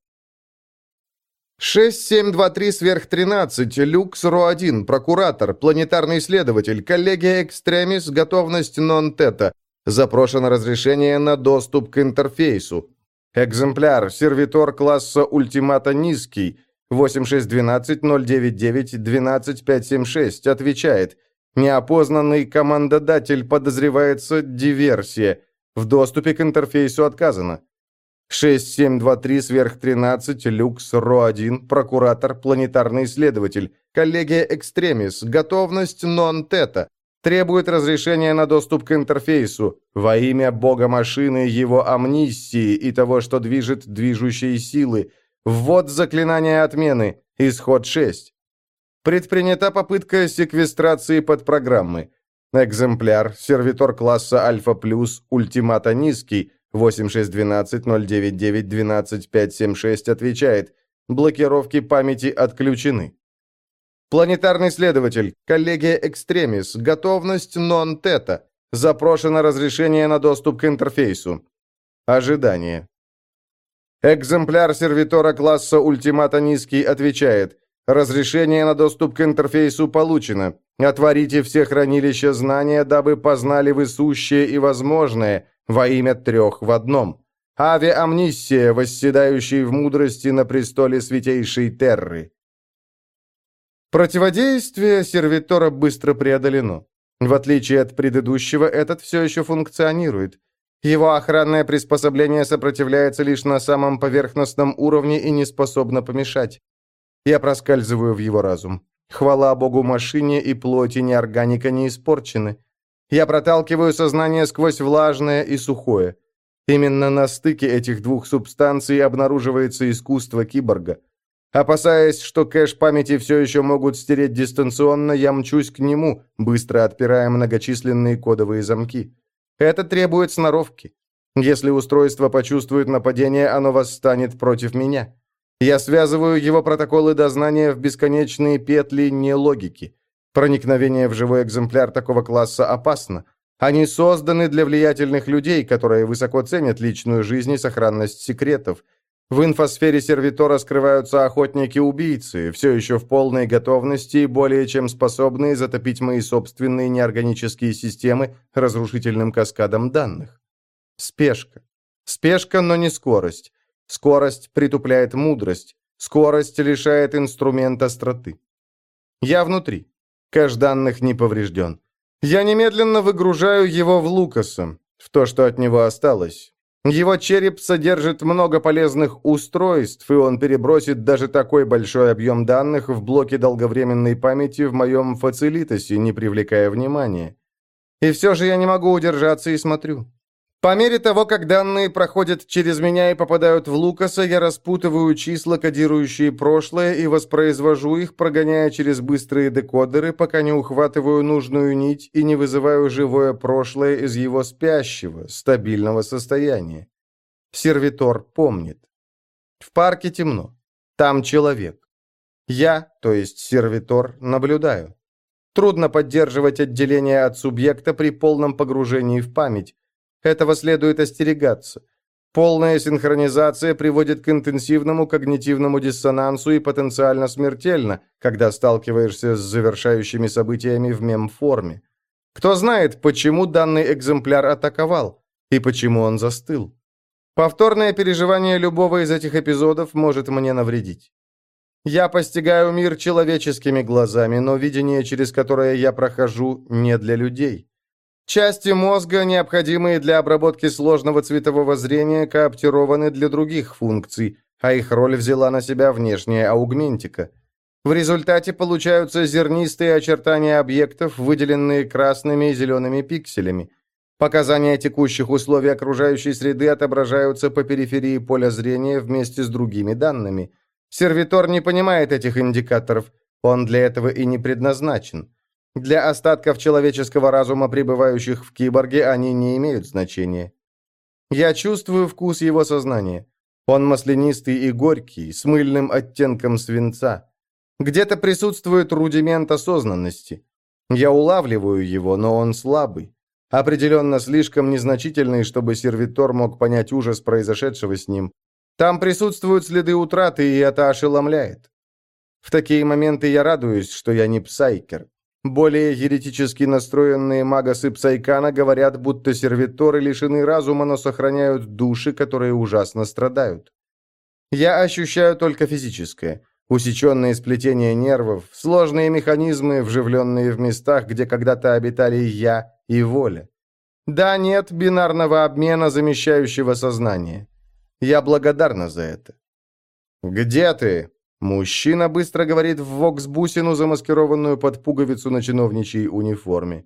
6723 сверх 13, Люкс РО-1, прокуратор, планетарный исследователь, коллегия Экстремис, готовность нон-тета. Запрошено разрешение на доступ к интерфейсу. Экземпляр, сервитор класса ультимата низкий, 8612-099-12576, отвечает. Неопознанный командодатель подозревается диверсия. В доступе к интерфейсу отказано. 6723 сверх 13, люкс, РО-1, прокуратор, планетарный исследователь, коллегия Экстремис, готовность нон-тета, требует разрешения на доступ к интерфейсу во имя бога машины, его амнистии и того, что движет движущие силы, ввод заклинания отмены, исход 6. Предпринята попытка секвестрации подпрограммы. Экземпляр, сервитор класса Альфа+, ультимата низкий, 8612-099-12576 отвечает. Блокировки памяти отключены. Планетарный следователь, коллегия Экстремис, готовность нон-тета. Запрошено разрешение на доступ к интерфейсу. Ожидание. Экземпляр сервитора класса Ультимата Низкий отвечает. Разрешение на доступ к интерфейсу получено. Отворите все хранилища знания, дабы познали вы сущее и возможное, во имя трех в одном. Авиамнисия, восседающий в мудрости на престоле святейшей Терры. Противодействие сервитора быстро преодолено. В отличие от предыдущего, этот все еще функционирует. Его охранное приспособление сопротивляется лишь на самом поверхностном уровне и не способно помешать. Я проскальзываю в его разум. Хвала богу, машине и плоти неорганика не испорчены. Я проталкиваю сознание сквозь влажное и сухое. Именно на стыке этих двух субстанций обнаруживается искусство киборга. Опасаясь, что кэш памяти все еще могут стереть дистанционно, я мчусь к нему, быстро отпирая многочисленные кодовые замки. Это требует сноровки. Если устройство почувствует нападение, оно восстанет против меня. Я связываю его протоколы дознания в бесконечные петли нелогики. Проникновение в живой экземпляр такого класса опасно. Они созданы для влиятельных людей, которые высоко ценят личную жизнь и сохранность секретов. В инфосфере сервитора скрываются охотники-убийцы, все еще в полной готовности и более чем способные затопить мои собственные неорганические системы разрушительным каскадом данных. Спешка. Спешка, но не скорость. Скорость притупляет мудрость. Скорость лишает инструмента остроты. Я внутри. Кэш данных не поврежден. Я немедленно выгружаю его в Лукаса, в то, что от него осталось. Его череп содержит много полезных устройств, и он перебросит даже такой большой объем данных в блоке долговременной памяти в моем фацилитосе, не привлекая внимания. И все же я не могу удержаться и смотрю. По мере того, как данные проходят через меня и попадают в Лукаса, я распутываю числа, кодирующие прошлое, и воспроизвожу их, прогоняя через быстрые декодеры, пока не ухватываю нужную нить и не вызываю живое прошлое из его спящего, стабильного состояния. Сервитор помнит. В парке темно. Там человек. Я, то есть сервитор, наблюдаю. Трудно поддерживать отделение от субъекта при полном погружении в память. Этого следует остерегаться. Полная синхронизация приводит к интенсивному когнитивному диссонансу и потенциально смертельно, когда сталкиваешься с завершающими событиями в мем-форме. Кто знает, почему данный экземпляр атаковал и почему он застыл. Повторное переживание любого из этих эпизодов может мне навредить. Я постигаю мир человеческими глазами, но видение, через которое я прохожу, не для людей. Части мозга, необходимые для обработки сложного цветового зрения, кооптированы для других функций, а их роль взяла на себя внешняя аугментика. В результате получаются зернистые очертания объектов, выделенные красными и зелеными пикселями. Показания текущих условий окружающей среды отображаются по периферии поля зрения вместе с другими данными. Сервитор не понимает этих индикаторов, он для этого и не предназначен. Для остатков человеческого разума, пребывающих в киборге, они не имеют значения. Я чувствую вкус его сознания. Он маслянистый и горький, с мыльным оттенком свинца. Где-то присутствует рудимент осознанности. Я улавливаю его, но он слабый. Определенно слишком незначительный, чтобы сервитор мог понять ужас произошедшего с ним. Там присутствуют следы утраты, и это ошеломляет. В такие моменты я радуюсь, что я не псайкер. Более еретически настроенные магасы Псайкана говорят, будто сервиторы лишены разума, но сохраняют души, которые ужасно страдают. Я ощущаю только физическое. Усеченные сплетения нервов, сложные механизмы, вживленные в местах, где когда-то обитали я и воля. Да, нет бинарного обмена, замещающего сознание. Я благодарна за это. «Где ты?» Мужчина быстро говорит в воксбусину, замаскированную под пуговицу на чиновничьей униформе.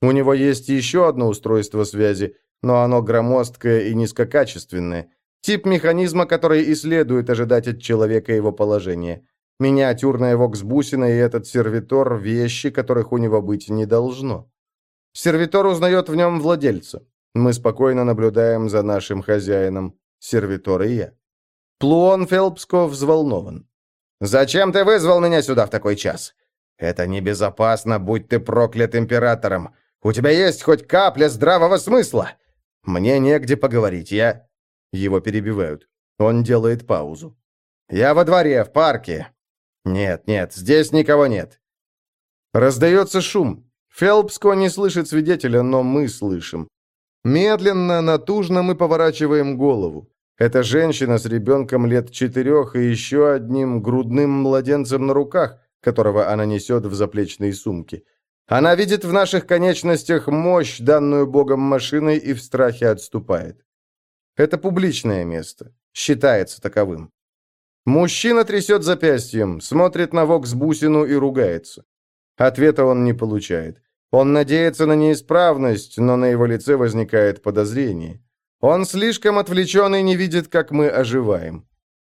У него есть еще одно устройство связи, но оно громоздкое и низкокачественное. Тип механизма, который и следует ожидать от человека его положения. Миниатюрная воксбусина и этот сервитор – вещи, которых у него быть не должно. Сервитор узнает в нем владельца. Мы спокойно наблюдаем за нашим хозяином, сервитор и я. Плуон Фелпско взволнован. «Зачем ты вызвал меня сюда в такой час? Это небезопасно, будь ты проклят императором. У тебя есть хоть капля здравого смысла? Мне негде поговорить, я...» Его перебивают. Он делает паузу. «Я во дворе, в парке». «Нет, нет, здесь никого нет». Раздается шум. Фелпско не слышит свидетеля, но мы слышим. Медленно, натужно мы поворачиваем голову. Это женщина с ребенком лет четырех и еще одним грудным младенцем на руках, которого она несет в заплечной сумке. Она видит в наших конечностях мощь, данную Богом машиной, и в страхе отступает. Это публичное место. Считается таковым. Мужчина трясет запястьем, смотрит на Воксбусину и ругается. Ответа он не получает. Он надеется на неисправность, но на его лице возникает подозрение. Он слишком отвлечен и не видит, как мы оживаем.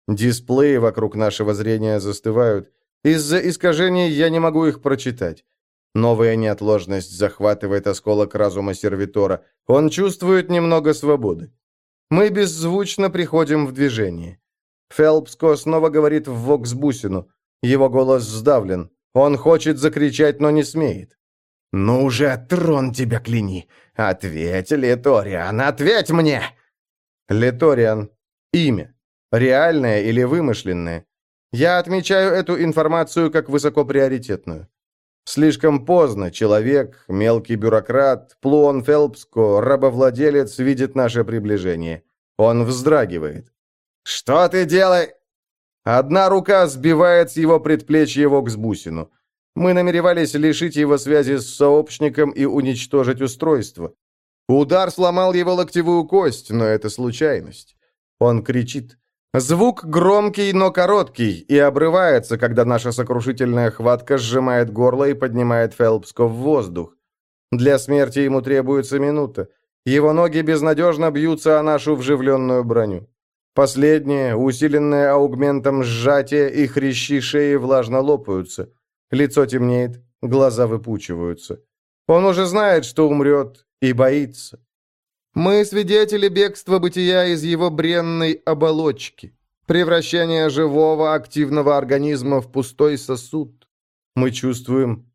Дисплеи вокруг нашего зрения застывают. Из-за искажений я не могу их прочитать. Новая неотложность захватывает осколок разума сервитора. Он чувствует немного свободы. Мы беззвучно приходим в движение. Фелпско снова говорит в Воксбусину. Его голос сдавлен. Он хочет закричать, но не смеет. «Ну уже, трон тебя кляни! Ответь, Литориан, ответь мне!» Литориан. Имя. Реальное или вымышленное? Я отмечаю эту информацию как высокоприоритетную. Слишком поздно человек, мелкий бюрократ, Плуон Фелпско, рабовладелец видит наше приближение. Он вздрагивает. «Что ты делаешь?» Одна рука сбивает с его предплечья Воксбусину. Мы намеревались лишить его связи с сообщником и уничтожить устройство. Удар сломал его локтевую кость, но это случайность. Он кричит. Звук громкий, но короткий, и обрывается, когда наша сокрушительная хватка сжимает горло и поднимает Фелпско в воздух. Для смерти ему требуется минута. Его ноги безнадежно бьются о нашу вживленную броню. Последнее, усиленное аугментом сжатие, и хрящи шеи влажно лопаются. Лицо темнеет, глаза выпучиваются. Он уже знает, что умрет, и боится. Мы свидетели бегства бытия из его бренной оболочки, превращения живого активного организма в пустой сосуд. Мы чувствуем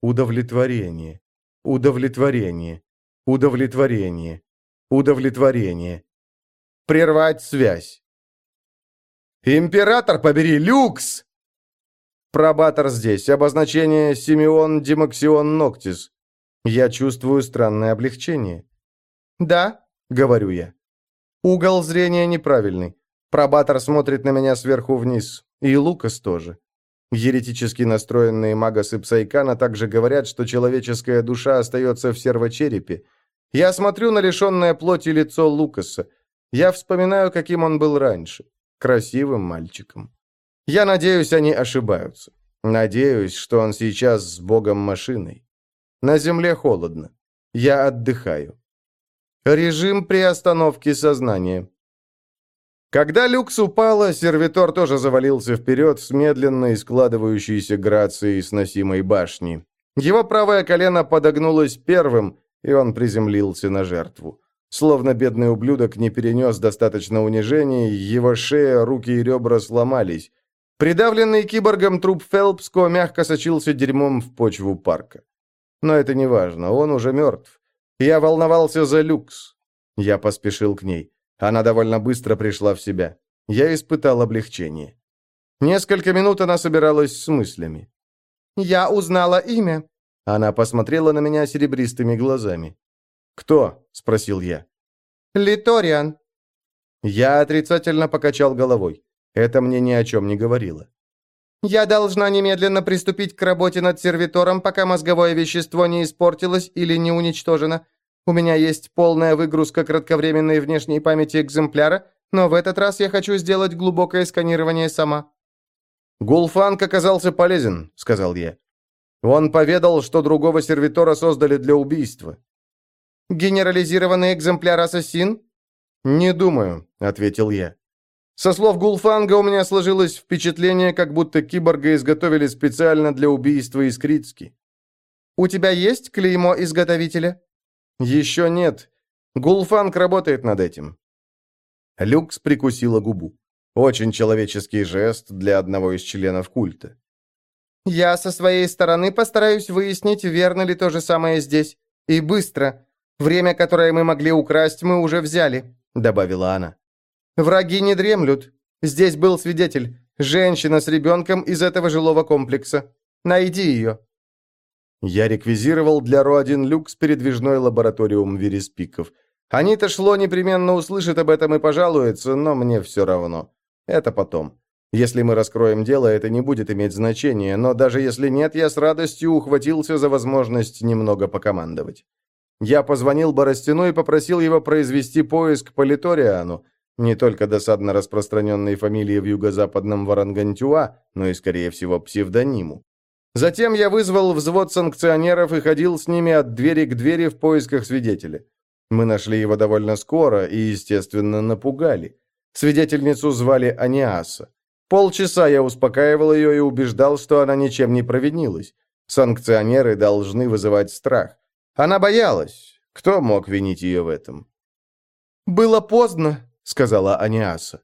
удовлетворение, удовлетворение, удовлетворение, удовлетворение. Прервать связь. «Император, побери, люкс!» Пробатор здесь, обозначение Симеон Димаксион Ноктис. Я чувствую странное облегчение. «Да», — говорю я. Угол зрения неправильный. Пробатор смотрит на меня сверху вниз. И Лукас тоже. Еретически настроенные магасы Псайкана также говорят, что человеческая душа остается в сервочерепе. Я смотрю на лишенное плоти лицо Лукаса. Я вспоминаю, каким он был раньше. Красивым мальчиком. Я надеюсь, они ошибаются. Надеюсь, что он сейчас с богом-машиной. На земле холодно. Я отдыхаю. Режим приостановки сознания. Когда люкс упала, сервитор тоже завалился вперед с медленной складывающейся грацией сносимой башни. Его правое колено подогнулось первым, и он приземлился на жертву. Словно бедный ублюдок не перенес достаточно унижений, его шея, руки и ребра сломались. Придавленный киборгом труп Фелпско мягко сочился дерьмом в почву парка. Но это не важно, он уже мертв. Я волновался за люкс. Я поспешил к ней. Она довольно быстро пришла в себя. Я испытал облегчение. Несколько минут она собиралась с мыслями. «Я узнала имя». Она посмотрела на меня серебристыми глазами. «Кто?» — спросил я. «Литориан». Я отрицательно покачал головой. Это мне ни о чем не говорило. «Я должна немедленно приступить к работе над сервитором, пока мозговое вещество не испортилось или не уничтожено. У меня есть полная выгрузка кратковременной внешней памяти экземпляра, но в этот раз я хочу сделать глубокое сканирование сама». «Гулфанг оказался полезен», — сказал я. «Он поведал, что другого сервитора создали для убийства». «Генерализированный экземпляр ассасин?» «Не думаю», — ответил я. Со слов Гулфанга у меня сложилось впечатление, как будто киборга изготовили специально для убийства Искритски. «У тебя есть клеймо изготовителя?» «Еще нет. Гулфанг работает над этим». Люкс прикусила губу. Очень человеческий жест для одного из членов культа. «Я со своей стороны постараюсь выяснить, верно ли то же самое здесь. И быстро. Время, которое мы могли украсть, мы уже взяли», — добавила она. «Враги не дремлют. Здесь был свидетель. Женщина с ребенком из этого жилого комплекса. Найди ее». Я реквизировал для Ро-1 люкс передвижной лабораториум Вереспиков. Они-то шло непременно услышат об этом и пожалуются, но мне все равно. Это потом. Если мы раскроем дело, это не будет иметь значения, но даже если нет, я с радостью ухватился за возможность немного покомандовать. Я позвонил Боростину и попросил его произвести поиск по Литориану, не только досадно распространенной фамилии в юго-западном Варангантюа, но и, скорее всего, псевдониму. Затем я вызвал взвод санкционеров и ходил с ними от двери к двери в поисках свидетеля. Мы нашли его довольно скоро и, естественно, напугали. Свидетельницу звали Аниаса. Полчаса я успокаивал ее и убеждал, что она ничем не провинилась. Санкционеры должны вызывать страх. Она боялась. Кто мог винить ее в этом? «Было поздно», — сказала Аниаса.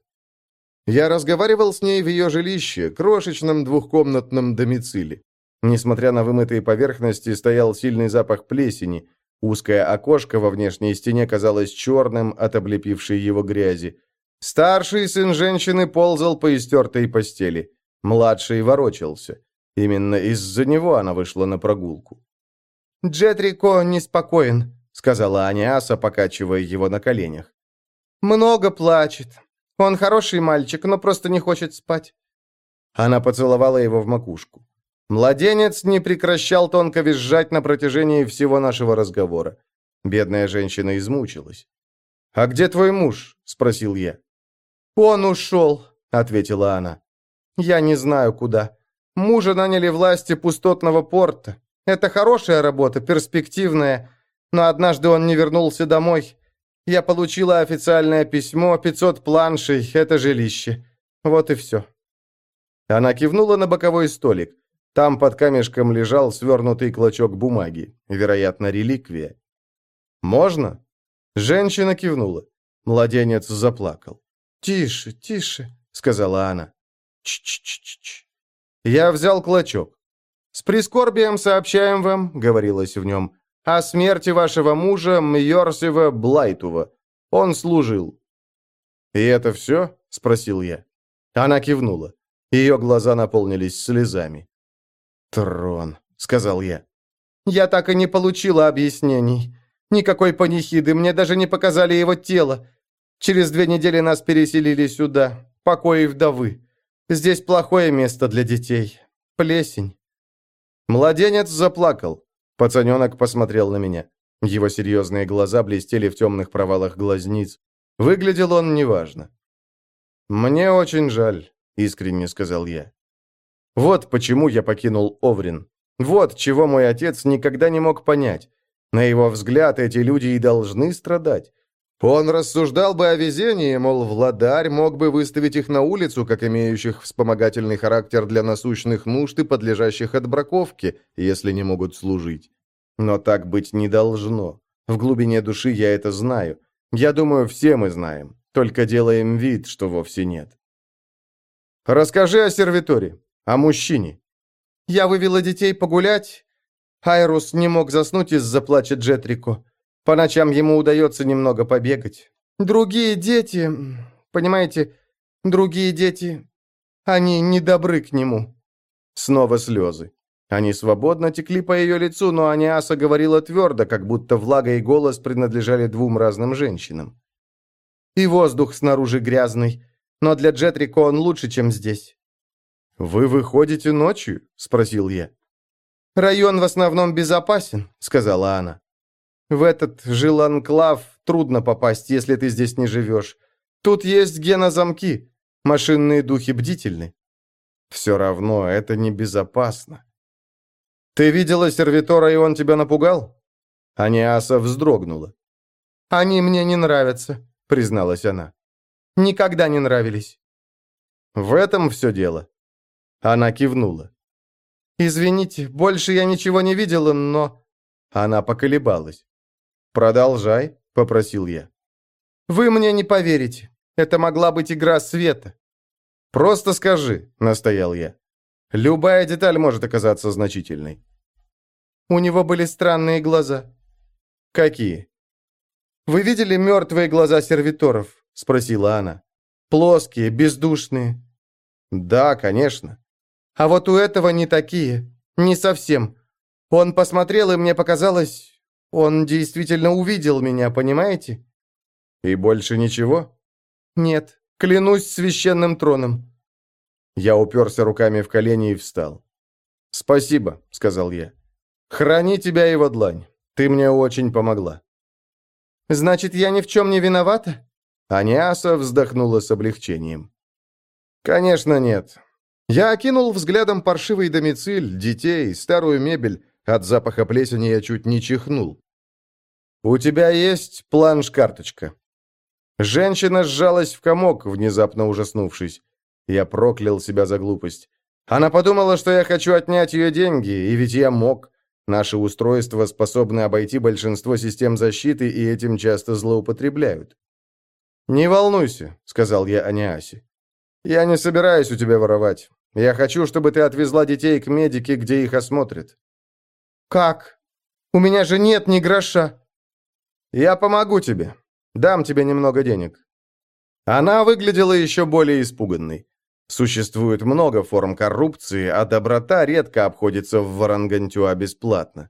Я разговаривал с ней в ее жилище, крошечном двухкомнатном домициле. Несмотря на вымытые поверхности, стоял сильный запах плесени. Узкое окошко во внешней стене казалось черным от облепившей его грязи. Старший сын женщины ползал по истертой постели. Младший ворочался. Именно из-за него она вышла на прогулку. «Джетрико неспокоен», — сказала Аниаса, покачивая его на коленях. «Много плачет. Он хороший мальчик, но просто не хочет спать». Она поцеловала его в макушку. Младенец не прекращал тонко визжать на протяжении всего нашего разговора. Бедная женщина измучилась. «А где твой муж?» – спросил я. «Он ушел», — ответила она. «Я не знаю, куда. Мужа наняли власти пустотного порта. Это хорошая работа, перспективная, но однажды он не вернулся домой. Я получила официальное письмо, 500 планшей, это жилище. Вот и все». Она кивнула на боковой столик. Там под камешком лежал свернутый клочок бумаги, вероятно, реликвия. «Можно?» Женщина кивнула. Младенец заплакал. «Тише, тише», — сказала она. «Ч-ч-ч-ч-ч». Я взял клочок. «С прискорбием сообщаем вам», — говорилось в нем, «о смерти вашего мужа Мьорсева Блайтува. Он служил». «И это все?» — спросил я. Она кивнула. Ее глаза наполнились слезами. «Трон», — сказал я. «Я так и не получила объяснений. Никакой панихиды, мне даже не показали его тело. Через две недели нас переселили сюда, покои вдовы. Здесь плохое место для детей. Плесень». Младенец заплакал. Пацаненок посмотрел на меня. Его серьезные глаза блестели в темных провалах глазниц. Выглядел он неважно. «Мне очень жаль», — искренне сказал я. «Вот почему я покинул Оврин. Вот чего мой отец никогда не мог понять. На его взгляд, эти люди и должны страдать. Он рассуждал бы о везении, мол, владарь мог бы выставить их на улицу, как имеющих вспомогательный характер для насущных нужд и подлежащих отбраковке, если не могут служить. Но так быть не должно. В глубине души я это знаю. Я думаю, все мы знаем, только делаем вид, что вовсе нет. Расскажи о сервиторе, о мужчине. Я вывела детей погулять. Айрус не мог заснуть из-за плача Джетрико. По ночам ему удается немного побегать. Другие дети, понимаете, другие дети, они не добры к нему. Снова слезы. Они свободно текли по ее лицу, но Аниаса говорила твердо, как будто влага и голос принадлежали двум разным женщинам. И воздух снаружи грязный, но для Джетрико он лучше, чем здесь. «Вы выходите ночью?» – спросил я. «Район в основном безопасен», – сказала она. В этот жиланклав трудно попасть, если ты здесь не живешь. Тут есть генозамки. Машинные духи бдительны. Все равно это небезопасно. Ты видела сервитора, и он тебя напугал? Аниаса вздрогнула. «Они мне не нравятся», — призналась она. «Никогда не нравились». «В этом все дело». Она кивнула. «Извините, больше я ничего не видела, но...» Она поколебалась. «Продолжай», — попросил я. «Вы мне не поверите. Это могла быть игра света». «Просто скажи», — настоял я. «Любая деталь может оказаться значительной». «У него были странные глаза». «Какие?» «Вы видели мертвые глаза сервиторов?» — спросила она. «Плоские, бездушные». «Да, конечно». «А вот у этого не такие. Не совсем. Он посмотрел, и мне показалось, он действительно увидел меня, понимаете? И больше ничего? Нет, клянусь священным троном. Я уперся руками в колени и встал. «Спасибо», — сказал я. «Храни тебя его длань. Ты мне очень помогла». «Значит, я ни в чем не виновата?» Аниаса вздохнула с облегчением. «Конечно нет. Я окинул взглядом паршивый домициль, детей, старую мебель, от запаха плесени я чуть не чихнул. «У тебя есть планш-карточка?» Женщина сжалась в комок, внезапно ужаснувшись. Я проклял себя за глупость. Она подумала, что я хочу отнять ее деньги, и ведь я мог. Наши устройства способны обойти большинство систем защиты, и этим часто злоупотребляют. «Не волнуйся», — сказал я Аниасе. «Я не собираюсь у тебя воровать. Я хочу, чтобы ты отвезла детей к медике, где их осмотрят». «Как? У меня же нет ни гроша!» «Я помогу тебе. Дам тебе немного денег». Она выглядела еще более испуганной. Существует много форм коррупции, а доброта редко обходится в Варангантюа бесплатно.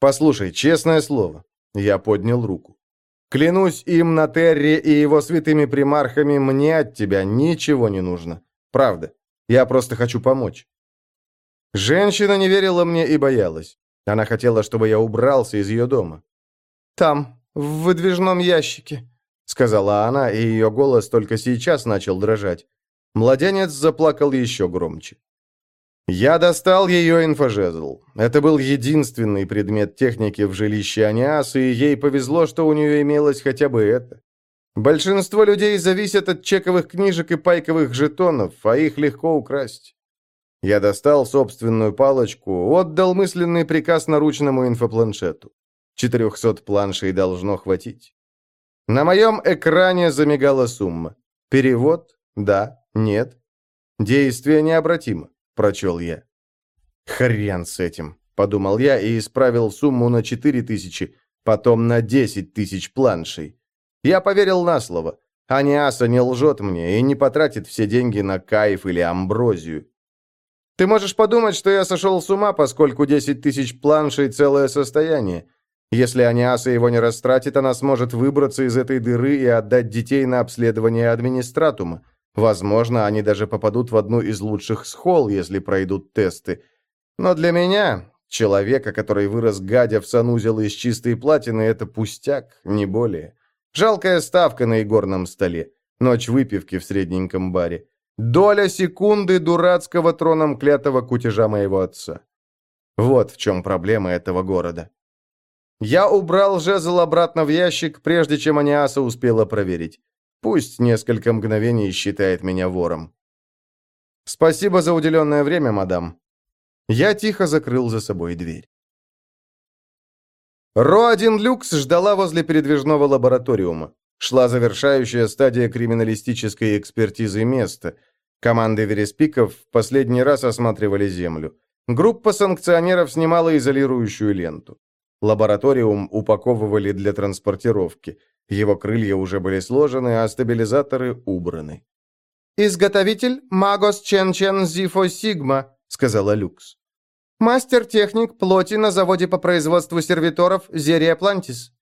«Послушай, честное слово». Я поднял руку. «Клянусь им на Терре и его святыми примархами, мне от тебя ничего не нужно. Правда. Я просто хочу помочь». Женщина не верила мне и боялась. Она хотела, чтобы я убрался из ее дома. «Там, в выдвижном ящике», — сказала она, и ее голос только сейчас начал дрожать. Младенец заплакал еще громче. Я достал ее инфожезл. Это был единственный предмет техники в жилище Аниасы, и ей повезло, что у нее имелось хотя бы это. Большинство людей зависят от чековых книжек и пайковых жетонов, а их легко украсть. Я достал собственную палочку, отдал мысленный приказ наручному инфопланшету. 400 планшей должно хватить. На моем экране замигала сумма. Перевод? Да, нет. Действие необратимо, прочел я. Хрен с этим, подумал я и исправил сумму на 4000, потом на 10 тысяч планшей. Я поверил на слово. Аниаса не лжет мне и не потратит все деньги на кайф или амброзию. Ты можешь подумать, что я сошел с ума, поскольку 10 тысяч планшей – целое состояние. Если Аниаса его не растратит, она сможет выбраться из этой дыры и отдать детей на обследование администратума. Возможно, они даже попадут в одну из лучших схол, если пройдут тесты. Но для меня, человека, который вырос гадя в санузел из чистой платины, это пустяк, не более. Жалкая ставка на игорном столе. Ночь выпивки в средненьком баре. Доля секунды дурацкого троном клятого кутежа моего отца. Вот в чем проблема этого города. Я убрал жезл обратно в ящик, прежде чем Аниаса успела проверить. Пусть несколько мгновений считает меня вором. «Спасибо за уделенное время, мадам». Я тихо закрыл за собой дверь. Ро-1 Люкс ждала возле передвижного лабораториума. Шла завершающая стадия криминалистической экспертизы места. Команды вереспиков в последний раз осматривали Землю. Группа санкционеров снимала изолирующую ленту. Лабораториум упаковывали для транспортировки. Его крылья уже были сложены, а стабилизаторы убраны. «Изготовитель Магос Чен Чен Зифо Сигма», — сказала Люкс. «Мастер-техник плоти на заводе по производству сервиторов Зерия Плантис».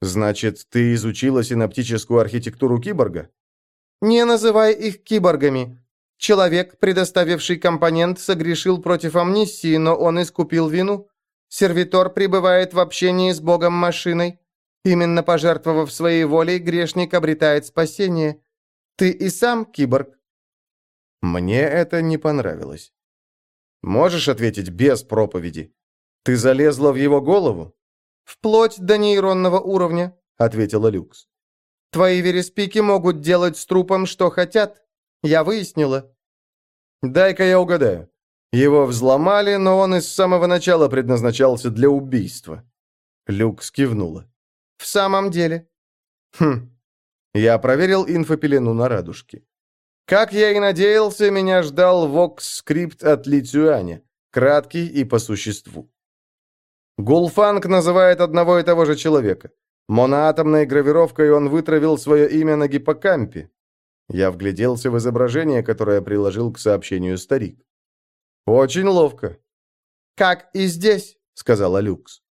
«Значит, ты изучила синаптическую архитектуру киборга?» «Не называй их киборгами. Человек, предоставивший компонент, согрешил против амнистии, но он искупил вину. Сервитор пребывает в общении с Богом-машиной. Именно пожертвовав своей волей, грешник обретает спасение. Ты и сам киборг». Мне это не понравилось. Можешь ответить без проповеди? Ты залезла в его голову? Вплоть до нейронного уровня, ответила Люкс. Твои вереспики могут делать с трупом, что хотят. Я выяснила. Дай-ка я угадаю. Его взломали, но он из самого начала предназначался для убийства. Люкс кивнула. В самом деле. Хм, я проверил инфопелену на радужке. Как я и надеялся, меня ждал вокс-скрипт от Литюаня, краткий и по существу. Гулфанг называет одного и того же человека. Моноатомной гравировкой он вытравил свое имя на гиппокампе. Я вгляделся в изображение, которое приложил к сообщению старик. «Очень ловко». «Как и здесь», — сказала Люкс.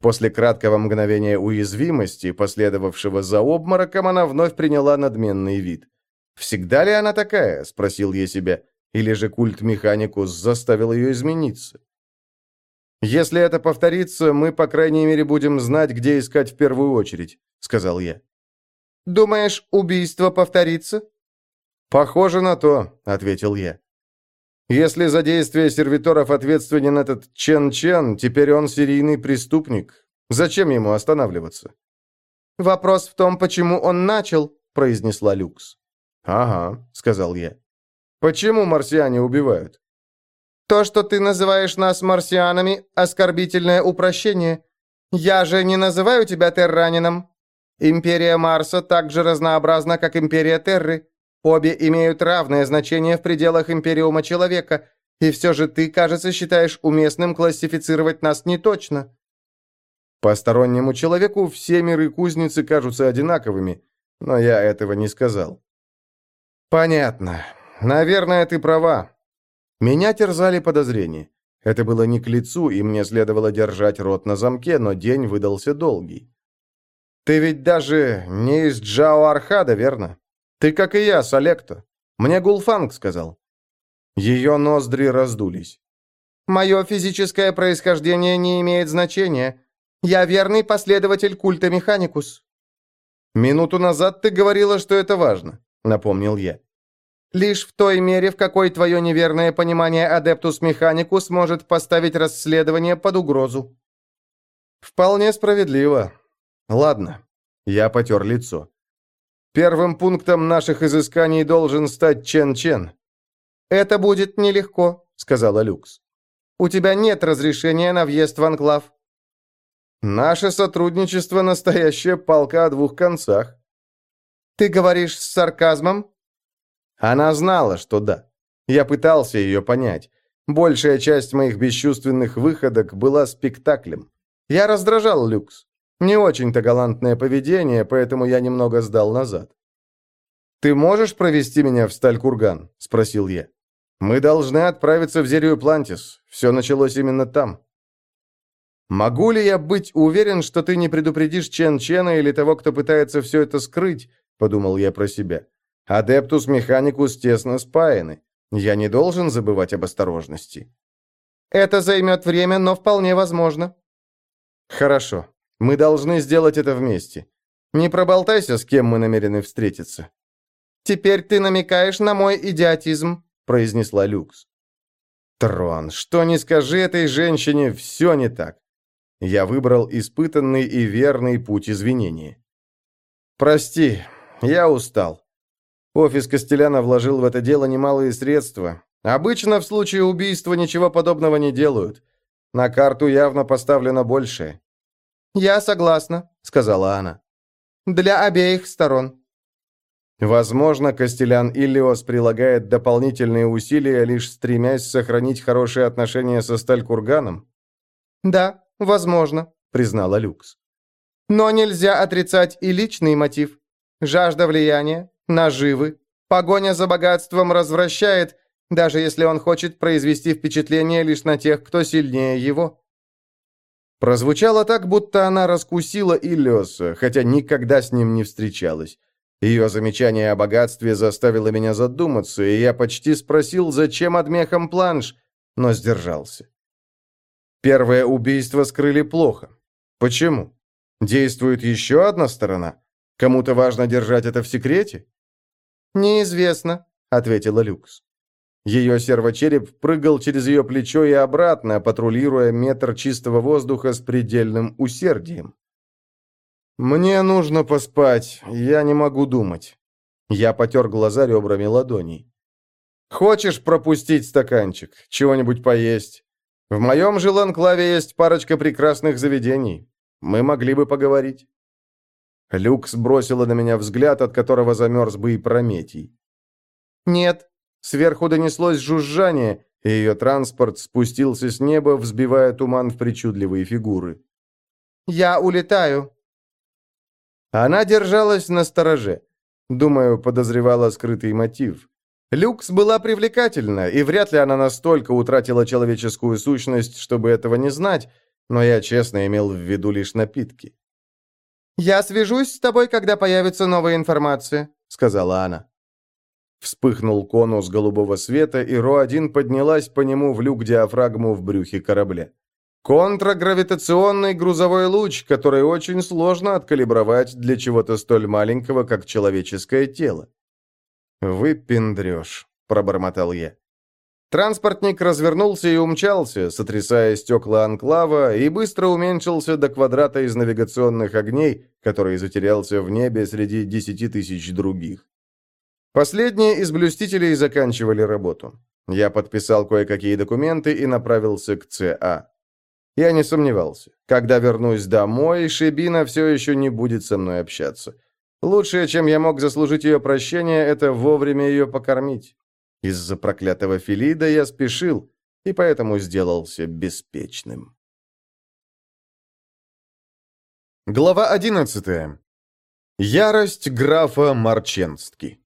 После краткого мгновения уязвимости, последовавшего за обмороком, она вновь приняла надменный вид. «Всегда ли она такая?» — спросил я себя. Или же культ Механикус заставил ее измениться? «Если это повторится, мы, по крайней мере, будем знать, где искать в первую очередь», — сказал я. «Думаешь, убийство повторится?» «Похоже на то», — ответил я. Если за действия сервиторов ответственен этот Чен-Чен, теперь он серийный преступник. Зачем ему останавливаться? «Вопрос в том, почему он начал», — произнесла Люкс. «Ага», — сказал я. «Почему марсиане убивают?» «То, что ты называешь нас марсианами, оскорбительное упрощение. Я же не называю тебя терранином. Империя Марса так же разнообразна, как Империя Терры. Обе имеют равное значение в пределах Империума Человека, и все же ты, кажется, считаешь уместным классифицировать нас неточно». Постороннему человеку все миры кузницы кажутся одинаковыми, но я этого не сказал. «Понятно. Наверное, ты права. Меня терзали подозрения. Это было не к лицу, и мне следовало держать рот на замке, но день выдался долгий. Ты ведь даже не из Джао Архада, верно? «Ты, как и я, Солекто. Мне Гулфанг сказал». Ее ноздри раздулись. «Мое физическое происхождение не имеет значения. Я верный последователь культа Механикус». «Минуту назад ты говорила, что это важно», — напомнил я. «Лишь в той мере, в какой твое неверное понимание Адептус Механикус может поставить расследование под угрозу». «Вполне справедливо. Ладно». Я потер лицо. Первым пунктом наших изысканий должен стать Чен-Чен». «Это будет нелегко», — сказала Люкс. «У тебя нет разрешения на въезд в Анклав». «Наше сотрудничество — настоящая палка о двух концах». «Ты говоришь с сарказмом?» Она знала, что да. Я пытался ее понять. Большая часть моих бесчувственных выходок была спектаклем. Я раздражал Люкс. Не очень-то галантное поведение, поэтому я немного сдал назад. «Ты можешь провести меня в Сталь-Курган?» – спросил я. «Мы должны отправиться в Зерию Плантис. Все началось именно там». «Могу ли я быть уверен, что ты не предупредишь Чен-Чена или того, кто пытается все это скрыть?» – подумал я про себя. «Адептус Механикус тесно спаяны. Я не должен забывать об осторожности». «Это займет время, но вполне возможно». «Хорошо. Мы должны сделать это вместе. Не проболтайся, с кем мы намерены встретиться». «Теперь ты намекаешь на мой идиотизм», — произнесла Люкс. «Трон, что не скажи этой женщине, все не так. Я выбрал испытанный и верный путь извинения. «Прости, я устал. Офис Костеляна вложил в это дело немалые средства. Обычно в случае убийства ничего подобного не делают. На карту явно поставлено большее». «Я согласна», — сказала она. «Для обеих сторон». Возможно, Костелян Иллиос прилагает дополнительные усилия, лишь стремясь сохранить хорошие отношения со Сталькурганом? «Да, возможно», — признала Люкс. «Но нельзя отрицать и личный мотив. Жажда влияния, наживы, погоня за богатством развращает, даже если он хочет произвести впечатление лишь на тех, кто сильнее его». Прозвучало так, будто она раскусила Иллиоса, хотя никогда с ним не встречалась. Ее замечание о богатстве заставило меня задуматься, и я почти спросил, зачем отмехом планш, но сдержался. Первое убийство скрыли плохо. Почему? Действует еще одна сторона? Кому-то важно держать это в секрете? «Неизвестно», — ответила Люкс. Ее сервочереп прыгал через ее плечо и обратно, патрулируя метр чистого воздуха с предельным усердием. «Мне нужно поспать, я не могу думать». Я потер глаза ребрами ладоней. «Хочешь пропустить стаканчик? Чего-нибудь поесть? В моем же Ланклаве есть парочка прекрасных заведений. Мы могли бы поговорить». Люкс бросила на меня взгляд, от которого замерз бы и Прометий. «Нет». Сверху донеслось жужжание, и ее транспорт спустился с неба, взбивая туман в причудливые фигуры. «Я улетаю», она держалась на стороже. Думаю, подозревала скрытый мотив. Люкс была привлекательна, и вряд ли она настолько утратила человеческую сущность, чтобы этого не знать, но я честно имел в виду лишь напитки. «Я свяжусь с тобой, когда появится новая информация», — сказала она. Вспыхнул конус голубого света, и Ро-1 поднялась по нему в люк-диафрагму в брюхе корабля. Контрагравитационный грузовой луч, который очень сложно откалибровать для чего-то столь маленького, как человеческое тело. «Выпендрешь», — пробормотал я. Транспортник развернулся и умчался, сотрясая стекла анклава, и быстро уменьшился до квадрата из навигационных огней, который затерялся в небе среди десяти тысяч других. Последние из блюстителей заканчивали работу. Я подписал кое-какие документы и направился к ЦА. Я не сомневался. Когда вернусь домой, Шибина все еще не будет со мной общаться. Лучшее, чем я мог заслужить ее прощение, это вовремя ее покормить. Из-за проклятого Филида я спешил, и поэтому сделался беспечным. Глава одиннадцатая. Ярость графа Марченски.